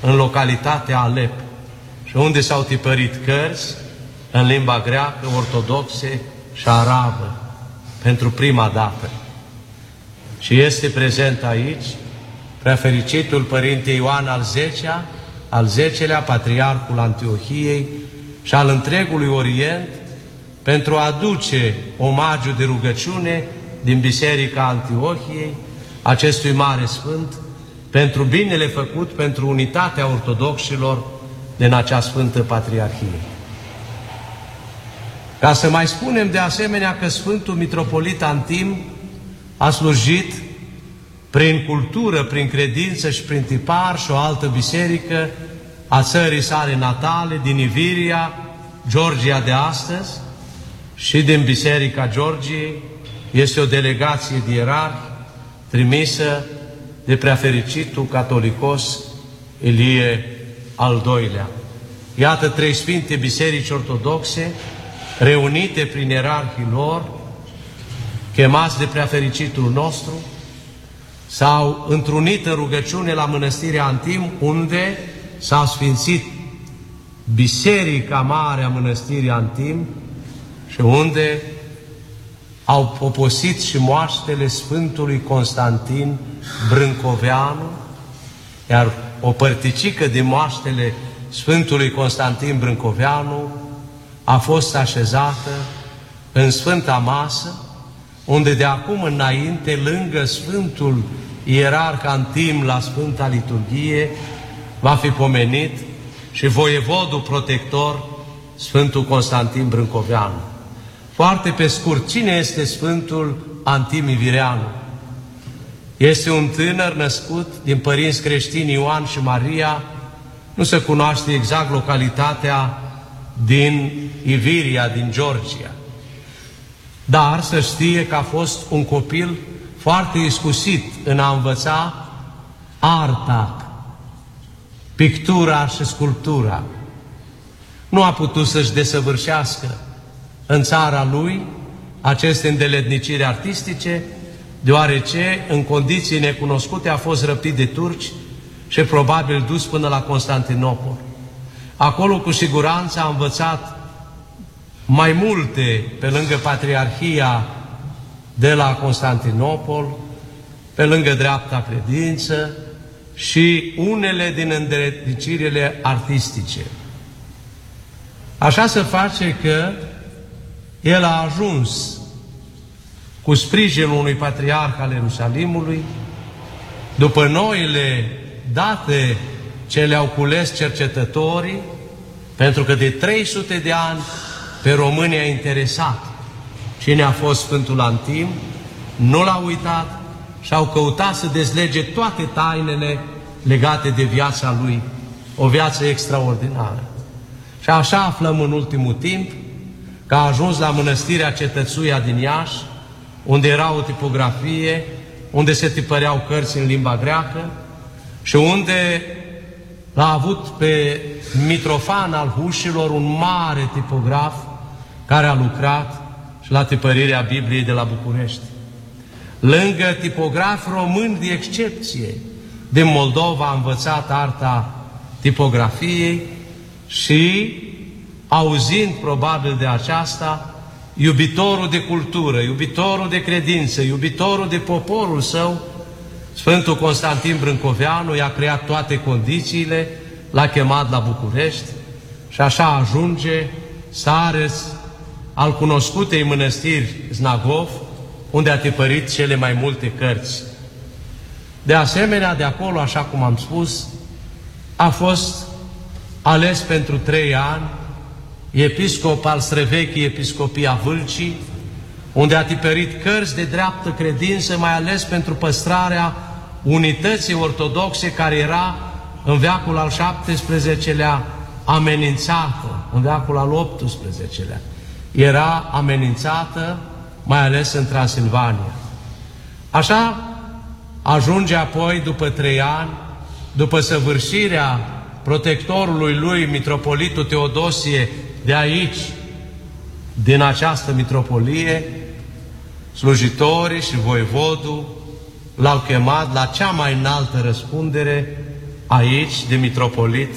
în localitatea Alep și unde s-au tipărit cărți în limba greacă, ortodoxe și arabă pentru prima dată. Și este prezent aici prefericitul Părinte Ioan al X-lea, al X-lea, Patriarhul Antiohiei și al întregului Orient, pentru a aduce omagiu de rugăciune din Biserica Antiohiei, acestui mare sfânt, pentru binele făcut pentru unitatea ortodoxilor din acea Sfântă Patriarhie. Ca să mai spunem de asemenea că Sfântul Mitropolit Antim a slujit prin cultură, prin credință și prin tipar și o altă biserică a țării sale natale, din Iviria, Georgia de astăzi și din Biserica Georgiei, este o delegație de ierarhi trimisă de preafericitul catolicos Elie al doilea. Iată trei sfinte biserici ortodoxe reunite prin ierarhii lor, chemați de preafericitul nostru, s-au întrunit în rugăciune la mănăstirea Antim, unde s-a sfințit Biserica Mare a Mănăstirii Antim și unde au poposit și moaștele Sfântului Constantin Brâncoveanu, iar o părticică din moaștele Sfântului Constantin Brâncoveanu a fost așezată în Sfânta Masă, unde de acum înainte, lângă Sfântul Ierarh Antim la Sfânta Liturghie, va fi pomenit și voievodul protector, Sfântul Constantin Brâncoveanu. Foarte pe scurt, cine este Sfântul Antim Ivireanu? Este un tânăr născut din părinți creștini Ioan și Maria, nu se cunoaște exact localitatea din Iviria, din Georgia. Dar să știe că a fost un copil foarte iscusit în a învăța arta, pictura și sculptura. Nu a putut să-și desăvârșească în țara lui aceste îndeletniciri artistice, deoarece în condiții necunoscute a fost răptit de turci și probabil dus până la Constantinopol. Acolo cu siguranță a învățat mai multe pe lângă Patriarhia de la Constantinopol, pe lângă dreapta credință și unele din îndeletnicirile artistice. Așa se face că el a ajuns cu sprijinul unui patriarh al Ierusalimului, după noile date ce le-au cules cercetătorii, pentru că de 300 de ani pe România a interesat cine a fost Sfântul Antim, nu l-a uitat și au căutat să dezlege toate tainele legate de viața lui, o viață extraordinară. Și așa aflăm în ultimul timp că a ajuns la mănăstirea Cetățuia din Iași, unde era o tipografie, unde se tipăreau cărți în limba greacă și unde l-a avut pe Mitrofan al Hușilor, un mare tipograf care a lucrat și la tipărirea Bibliei de la București. Lângă tipograf român de excepție, din Moldova a învățat arta tipografiei și, auzind probabil de aceasta, iubitorul de cultură, iubitorul de credință, iubitorul de poporul său, Sfântul Constantin Brâncoveanu i-a creat toate condițiile, l-a chemat la București și așa ajunge să are al cunoscutei mănăstiri Znagov, unde a tipărit cele mai multe cărți. De asemenea, de acolo, așa cum am spus, a fost ales pentru trei ani episcop al Strevechii Episcopia Vâlcii, unde a tipărit cărți de dreaptă credință, mai ales pentru păstrarea unității ortodoxe care era în veacul al XVII-lea amenințată, în veacul al XVIII-lea. Era amenințată mai ales în Transilvania. Așa ajunge apoi, după trei ani, după săvârșirea protectorului lui, mitropolitul Teodosie, de aici, din această mitropolie, slujitorii și voivodul l-au chemat la cea mai înaltă răspundere aici, de mitropolit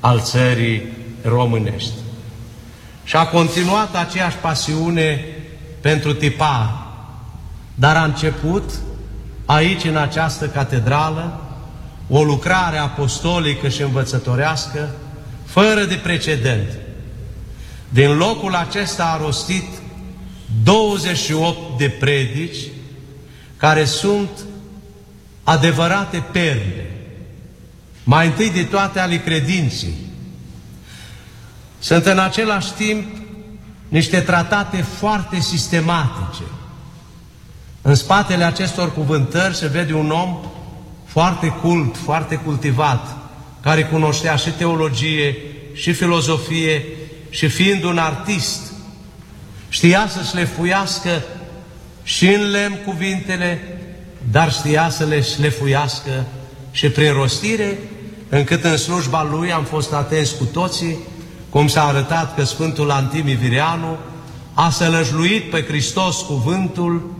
al țării românești. Și a continuat aceeași pasiune pentru tipar, dar a început aici, în această catedrală, o lucrare apostolică și învățătorească fără de precedent. Din locul acesta a rostit 28 de predici care sunt adevărate perle, mai întâi de toate ale credinței. Sunt în același timp niște tratate foarte sistematice. În spatele acestor cuvântări se vede un om foarte cult, foarte cultivat, care cunoștea și teologie, și filozofie, și fiind un artist, știa să șlefuiască și în lemn cuvintele, dar știa să le șlefuiască și prin rostire, încât în slujba lui am fost atenți cu toții, cum s-a arătat că Sfântul Antimi Vireanu a sălăjluit pe Hristos cuvântul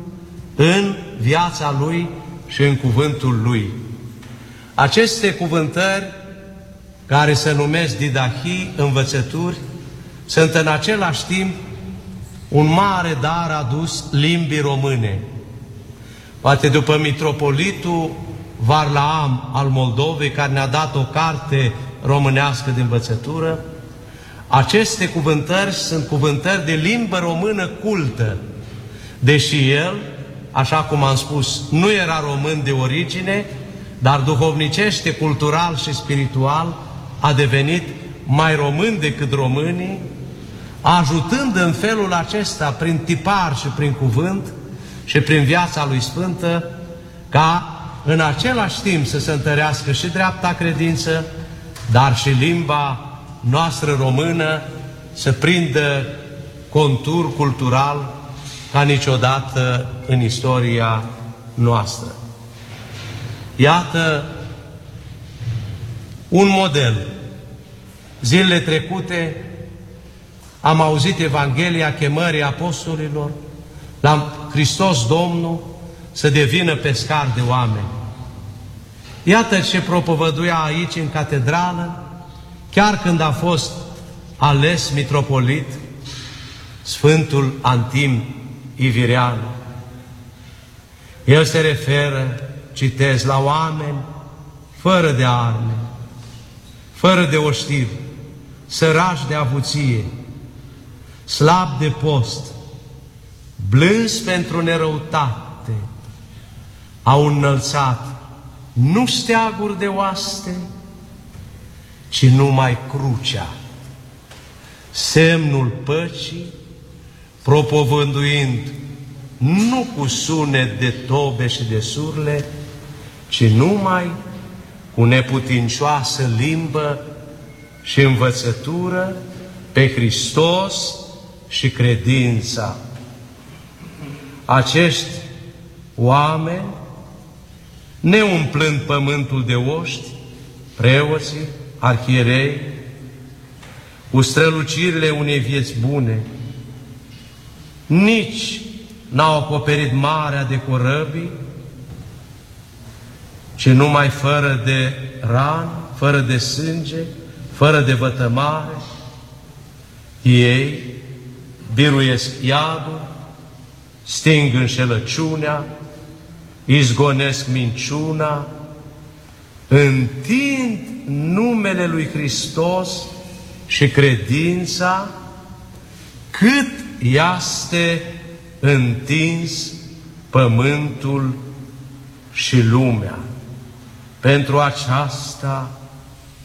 în viața lui și în cuvântul lui. Aceste cuvântări, care se numesc didahii, învățături, sunt în același timp un mare dar adus limbii române. Poate după mitropolitul Varlaam al Moldovei, care ne-a dat o carte românească de învățătură, aceste cuvântări sunt cuvântări de limbă română cultă, deși el, așa cum am spus, nu era român de origine, dar duhovnicește, cultural și spiritual a devenit mai român decât românii, ajutând în felul acesta, prin tipar și prin cuvânt și prin viața lui Sfântă, ca în același timp să se întărească și dreapta credință, dar și limba noastră română să prindă contur cultural ca niciodată în istoria noastră. Iată Un model. Zilele trecute am auzit Evanghelia chemării apostolilor la Hristos Domnul să devină pescar de oameni. Iată ce propovăduia aici în catedrală, chiar când a fost ales mitropolit Sfântul Antim Ivireanu. El se referă, citez, la oameni fără de arme, fără de oștir, sărași de avuție, slab de post, blâns pentru nerăutate, au înălțat nu steaguri de oaste, ci numai crucea, semnul păcii, propovânduind nu cu sunet de tobe și de surle, ci numai cu neputincioasă limbă și învățătură pe Hristos și credința. Acești oameni, neumplând pământul de oști, preoții, arhierei, cu strălucirile unei vieți bune, nici n-au acoperit marea de corăbii, ci numai fără de ran, fără de sânge, fără de vătămare, ei biruiesc iadul, sting înșelăciunea, izgonesc minciuna, întind numele lui Hristos și credința cât este întins pământul și lumea. Pentru aceasta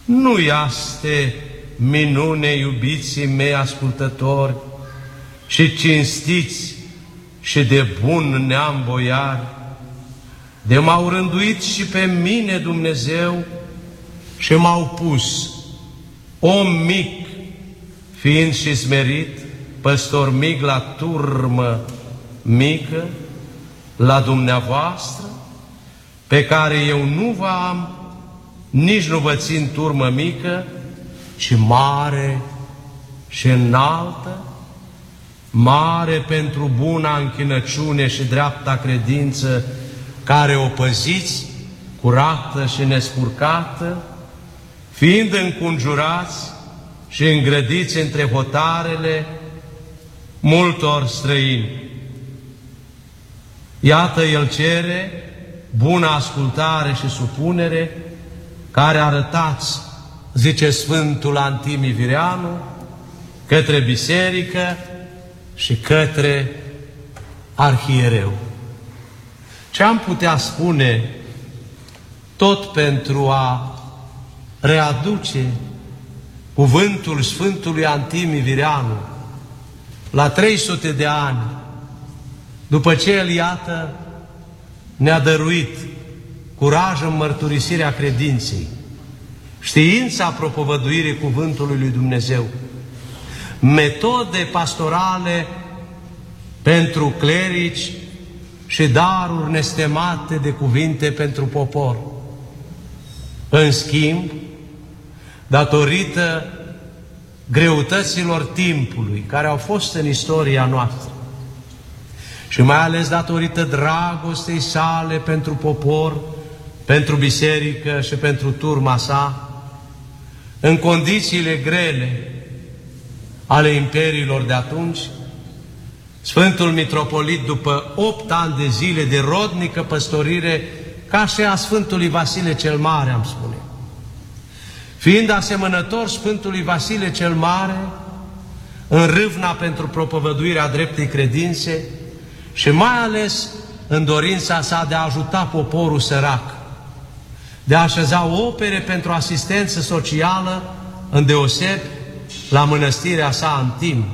nu este minune, iubiții mei ascultători, și cinstiți și de bun neam boiari, de m-au rânduit și pe mine Dumnezeu și m-au pus om mic, fiind și smerit, păstor mic la turmă mică, la dumneavoastră, pe care eu nu vă am, nici nu vă țin turmă mică, ci mare și înaltă, mare pentru buna închinăciune și dreapta credință, care o păziți, curată și nespurcată, fiind înconjurați și îngrădiți între hotarele multor străini. Iată, El cere bună ascultare și supunere, care arătați, zice Sfântul Antimi Vireanu, către biserică și către arhiereu. Ce am putea spune tot pentru a readuce cuvântul Sfântului Antimi Vireanu la 300 de ani, după ce el, iată, ne-a dăruit curaj în mărturisirea credinței, știința propovăduirii cuvântului lui Dumnezeu, metode pastorale pentru clerici și daruri nestemate de cuvinte pentru popor. În schimb, datorită greutăților timpului care au fost în istoria noastră și mai ales datorită dragostei sale pentru popor, pentru biserică și pentru turma sa, în condițiile grele ale imperiilor de atunci, Sfântul Mitropolit, după opt ani de zile de rodnică păstorire, ca și a Sfântului Vasile cel Mare, am spune, fiind asemănător Sfântului Vasile cel Mare, în râvna pentru propovăduirea dreptei credințe și mai ales în dorința sa de a ajuta poporul sărac, de a așeza opere pentru asistență socială, în deoseb la mănăstirea sa în timp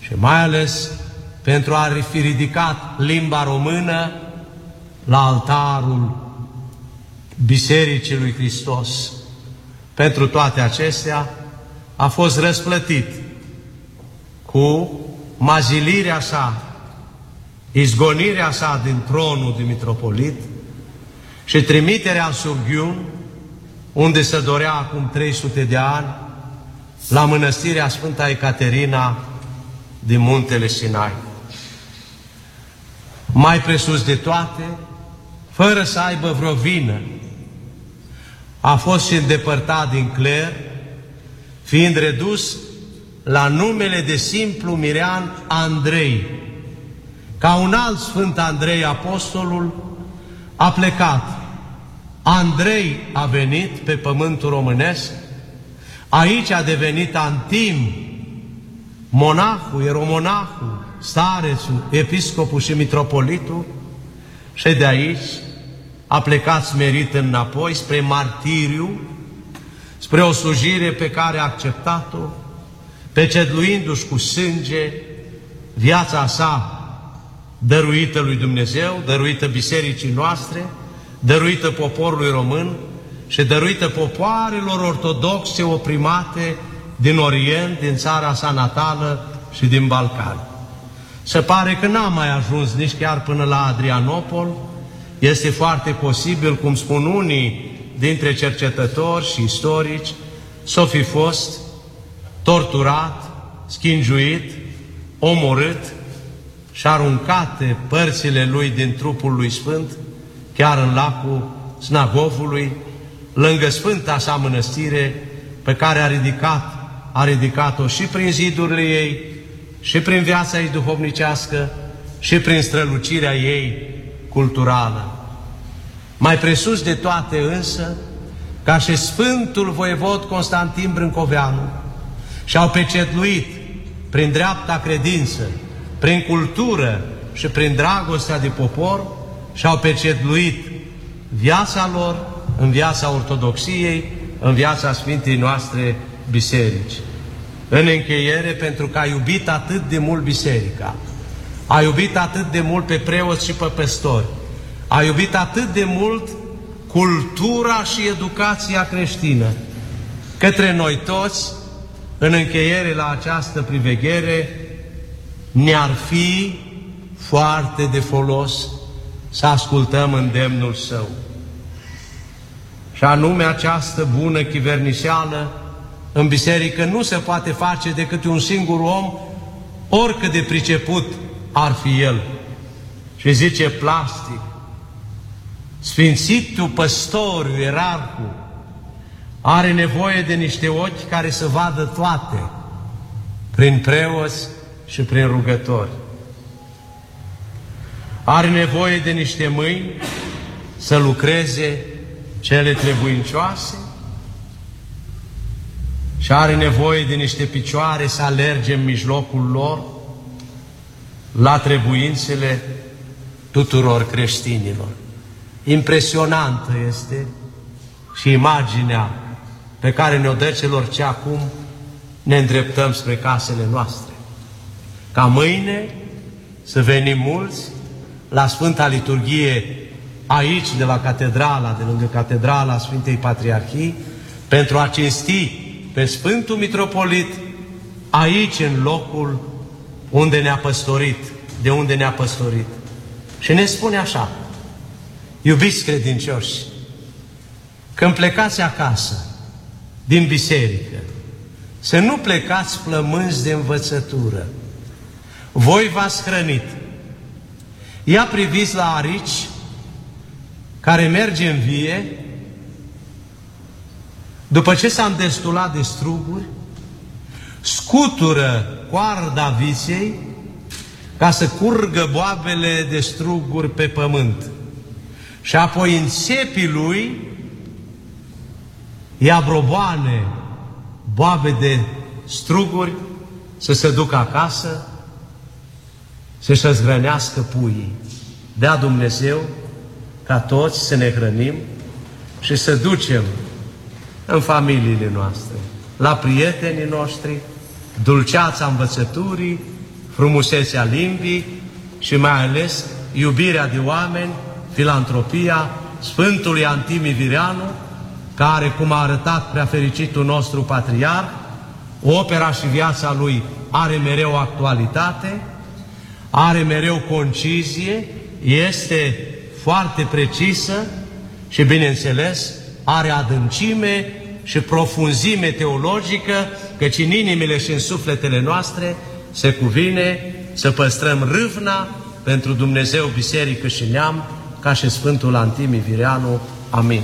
și mai ales pentru a fi ridicat limba română la altarul Bisericii lui Hristos. Pentru toate acestea a fost răsplătit cu mazilirea sa, izgonirea sa din tronul de mitropolit și trimiterea în Surghiun, unde se dorea acum 300 de ani, la mănăstirea Sfânta Ecaterina din muntele Sinai. Mai presus de toate, fără să aibă vreo vină, a fost și îndepărtat din cler, fiind redus la numele de simplu mirean Andrei. Ca un alt Sfânt Andrei, apostolul, a plecat. Andrei a venit pe pământul românesc, aici a devenit Antim, monahul, eromonahul, starețul, episcopul și mitropolitul, și de aici a plecat smerit înapoi spre martiriu, spre o slujire pe care a acceptat-o, pecetluindu-și cu sânge viața sa dăruită lui Dumnezeu, dăruită bisericii noastre, dăruită poporului român și dăruită popoarelor ortodoxe oprimate din Orient, din țara sa natală și din Balcani. Se pare că n-a mai ajuns nici chiar până la Adrianopol. Este foarte posibil, cum spun unii dintre cercetători și istorici, să fi fost torturat, schingiuit, omorât și aruncate părțile lui din trupul lui Sfânt, chiar în lacul Snagovului, lângă Sfânta sa mănăstire, pe care a ridicat, a ridicat-o și prin zidurile ei, și prin viața ei duhovnicească, și prin strălucirea ei culturală. Mai presus de toate însă, ca și Sfântul Voievod Constantin Brâncoveanu, și-au pecetluit prin dreapta credință, prin cultură și prin dragostea de popor, și-au pecetluit viața lor în viața ortodoxiei, în viața Sfintei noastre biserici. În încheiere, pentru că a iubit atât de mult biserica, a iubit atât de mult pe preoți și pe păstori, a iubit atât de mult cultura și educația creștină, către noi toți, în încheiere la această priveghere, ne-ar fi foarte de folos să ascultăm îndemnul său. Și anume această bună chiverniseală în biserică nu se poate face decât un singur om, oricât de priceput ar fi el. Și zice plastic, Sfințitul păstoriu, ierarhul, are nevoie de niște ochi care să vadă toate, prin preoți și prin rugători. Are nevoie de niște mâini să lucreze cele trebuincioase și are nevoie de niște picioare să alerge în mijlocul lor la trebuințele tuturor creștinilor. Impresionantă este și imaginea pe care ne-o dă celor ce acum ne îndreptăm spre casele noastre. Ca mâine să venim mulți la Sfânta Liturghie aici, de la catedrala, de lângă catedrala Sfintei Patriarhii, pentru a cinsti pe Sfântul Mitropolit aici, în locul unde ne-a păstorit, de unde ne-a păstorit. Și ne spune așa, iubiți credincioși, când plecați acasă, din biserică, să nu plecați plămânzi de învățătură. Voi v-ați hrănit. Ia priviți la arici care merge în vie după ce s-a îndestulat de struguri, scutură coarda visei ca să curgă boabele de struguri pe pământ. Și apoi în țepii lui ia broboane, boabe de struguri să se ducă acasă, să-și hrănească puii. Dea Dumnezeu ca toți să ne hrănim și să ducem în familiile noastre, la prietenii noștri, dulceața învățăturii, frumusețea limbii și mai ales iubirea de oameni, filantropia Sfântului Antimi Vireanu, care, cum a arătat prea fericitul nostru patriar, opera și viața lui are mereu actualitate, are mereu concizie, este foarte precisă și, bineînțeles, are adâncime și profunzime teologică, căci în inimile și în sufletele noastre se cuvine să păstrăm râvna pentru Dumnezeu, Biserică și Neam, ca și Sfântul Antimi Vireanu. Amin.